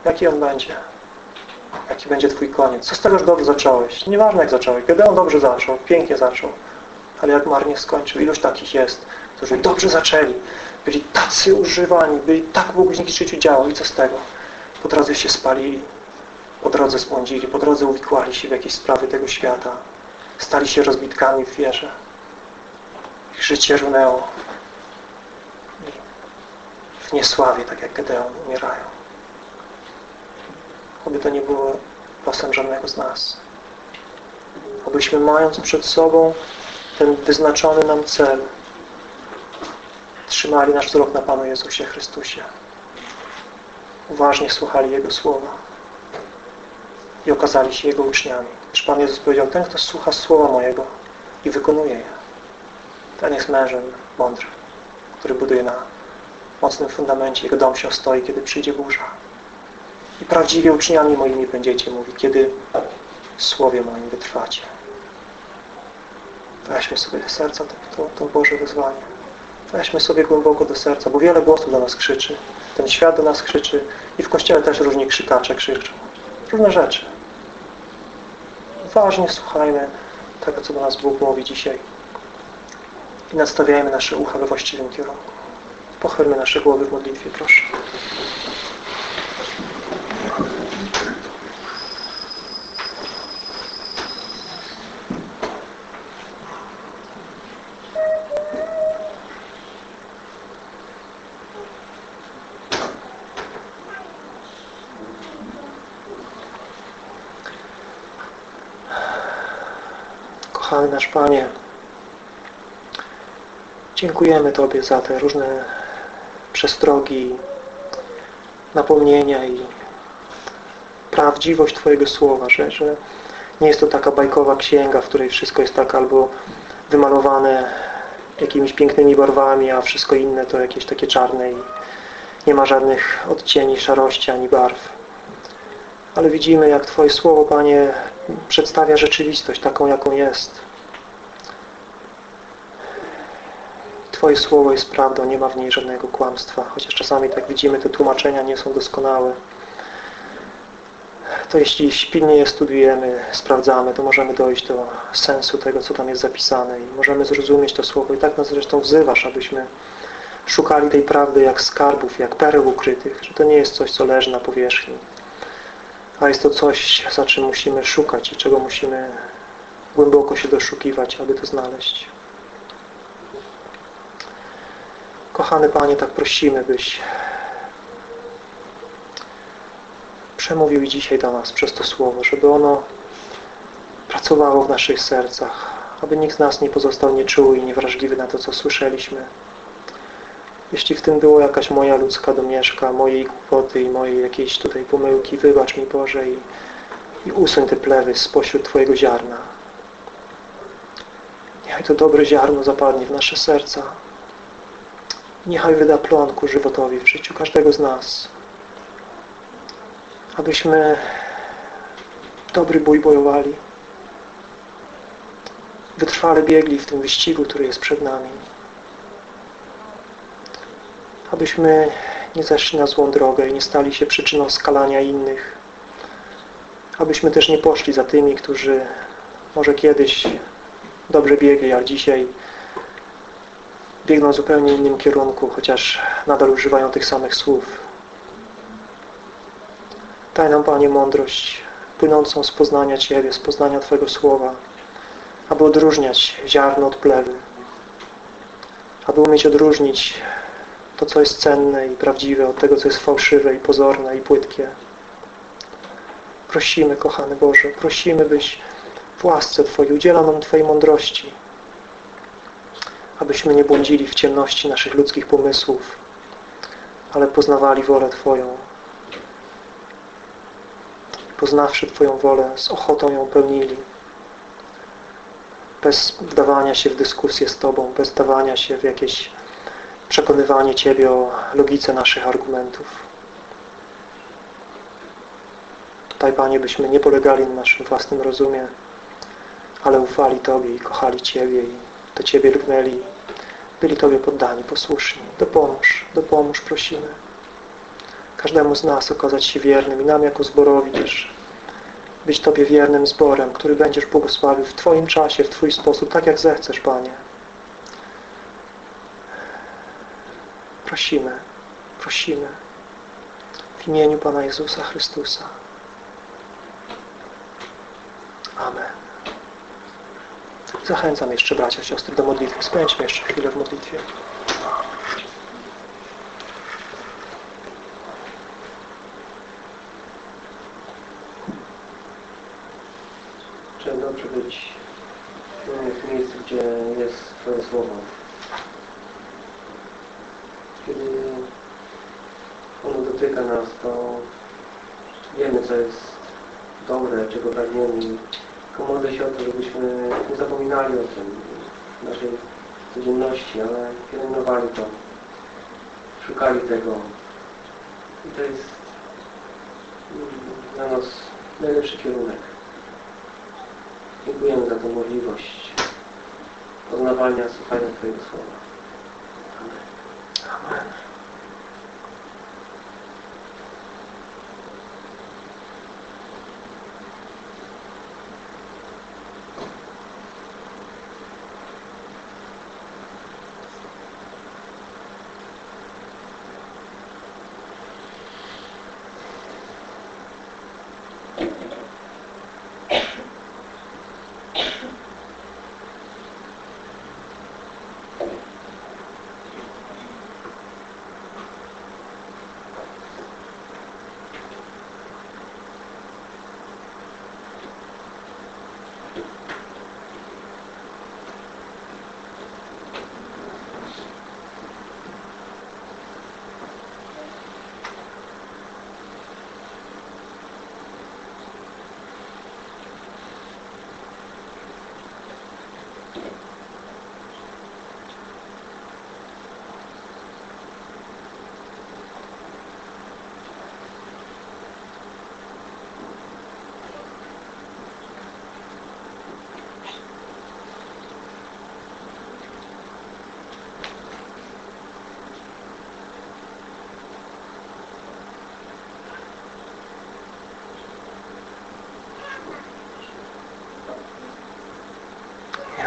Jaki on będzie? jaki będzie Twój koniec. Co z tego, że dobrze zacząłeś? Nieważne jak zacząłeś. Gedeon dobrze zaczął, pięknie zaczął. Ale jak marnie skończył? Iluż takich jest, którzy dobrze zaczęli. Byli tacy używani, byli tak Bóg w ich życiu działał. I co z tego? Po drodze się spalili, po drodze spłądzili, po drodze uwikłali się w jakieś sprawy tego świata. Stali się rozbitkami w wierze. Ich życie runęło. W niesławie, tak jak Gedeon, umierają. Oby to nie było losem żadnego z nas. Obyśmy mając przed sobą ten wyznaczony nam cel trzymali nasz wzrok na Panu Jezusie Chrystusie. Uważnie słuchali Jego słowa i okazali się Jego uczniami. Gdyż Pan Jezus powiedział, ten, kto słucha słowa mojego i wykonuje je, ten jest mężem mądrym, który buduje na mocnym fundamencie. Jego dom się ostoi, kiedy przyjdzie burza. I prawdziwie uczniami moimi będziecie, mówi, kiedy w Słowie moim wytrwacie. Weźmy sobie do serca to, to, to Boże wyzwanie. Weźmy sobie głęboko do serca, bo wiele głosów do nas krzyczy. Ten świat do nas krzyczy i w Kościele też różni krzykacze krzyczą. Różne rzeczy. Ważnie słuchajmy tego, co do nas Bóg mówi dzisiaj i nastawiajmy nasze ucha we właściwym kierunku. Pochylmy nasze głowy w modlitwie, proszę. Kochany nasz Panie, dziękujemy Tobie za te różne przestrogi, napomnienia i prawdziwość Twojego Słowa, że, że nie jest to taka bajkowa księga, w której wszystko jest tak albo wymalowane jakimiś pięknymi barwami, a wszystko inne to jakieś takie czarne i nie ma żadnych odcieni szarości ani barw. Ale widzimy, jak Twoje Słowo, Panie, przedstawia rzeczywistość taką, jaką jest. Twoje Słowo jest prawdą, nie ma w niej żadnego kłamstwa. Chociaż czasami, tak widzimy, te tłumaczenia nie są doskonałe. To jeśli pilnie je studiujemy, sprawdzamy, to możemy dojść do sensu tego, co tam jest zapisane i możemy zrozumieć to Słowo. I tak nas zresztą wzywasz, abyśmy szukali tej prawdy jak skarbów, jak pereł ukrytych, że to nie jest coś, co leży na powierzchni, a jest to coś, za czym musimy szukać i czego musimy głęboko się doszukiwać, aby to znaleźć. Kochany Panie, tak prosimy, byś przemówił dzisiaj do nas przez to Słowo, żeby ono pracowało w naszych sercach, aby nikt z nas nie pozostał nieczuły i niewrażliwy na to, co słyszeliśmy. Jeśli w tym było jakaś moja ludzka domieszka, mojej głupoty i mojej jakiejś tutaj pomyłki, wybacz mi Boże i, i usuń te plewy spośród Twojego ziarna. Niechaj to dobre ziarno zapadnie w nasze serca. Niechaj wyda plon ku żywotowi w życiu każdego z nas. Abyśmy dobry bój bojowali. Wytrwale biegli w tym wyścigu, który jest przed nami abyśmy nie zeszli na złą drogę i nie stali się przyczyną skalania innych. Abyśmy też nie poszli za tymi, którzy może kiedyś dobrze biegli, a dzisiaj biegną w zupełnie innym kierunku, chociaż nadal używają tych samych słów. Daj nam, Panie, mądrość płynącą z poznania Ciebie, z poznania Twojego Słowa, aby odróżniać ziarno od plewy, aby umieć odróżnić to, co jest cenne i prawdziwe, od tego, co jest fałszywe i pozorne i płytkie. Prosimy, kochany Boże, prosimy, byś w łasce Twojej udzielał nam Twojej mądrości, abyśmy nie błądzili w ciemności naszych ludzkich pomysłów, ale poznawali wolę Twoją. Poznawszy Twoją wolę, z ochotą ją pełnili. Bez wdawania się w dyskusję z Tobą, bez wdawania się w jakieś przekonywanie Ciebie o logice naszych argumentów. Tutaj, Panie, byśmy nie polegali na naszym własnym rozumie, ale ufali Tobie i kochali Ciebie i do Ciebie lgnęli, byli Tobie poddani, posłuszni. Dopomóż, dopomóż, prosimy. Każdemu z nas okazać się wiernym i nam jako zborowi też być Tobie wiernym zborem, który będziesz błogosławił w Twoim czasie, w Twój sposób, tak jak zechcesz, Panie. Prosimy, prosimy w imieniu Pana Jezusa Chrystusa. Amen. Zachęcam jeszcze bracia, siostry do modlitwy. Spędźmy jeszcze chwilę w modlitwie. Czy dobrze być w miejscu, gdzie jest Twoje Słowo. Kiedy ono dotyka nas, to wiemy, co jest dobre, czego pragniemy. Tylko się o to, żebyśmy nie zapominali o tym w naszej codzienności, ale pielęgnowali to, szukali tego. I to jest dla nas najlepszy kierunek. Dziękujemy za tę możliwość poznawania, słuchania Twojego Słowa. Amen. Amen.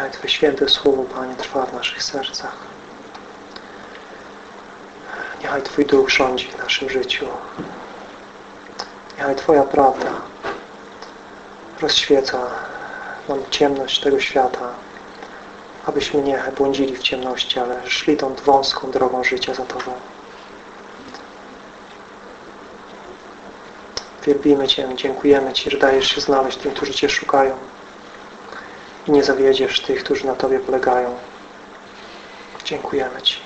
Niechaj Twoje święte Słowo, Panie, trwa w naszych sercach. Niechaj Twój Duch rządzi w naszym życiu. Niechaj Twoja prawda rozświeca nam ciemność tego świata, abyśmy nie błądzili w ciemności, ale szli tą wąską drogą życia za Tobą. Wielbimy Cię, dziękujemy Ci, że dajesz się znaleźć tym, którzy Cię szukają i nie zawiedziesz tych, którzy na Tobie polegają. Dziękujemy Ci.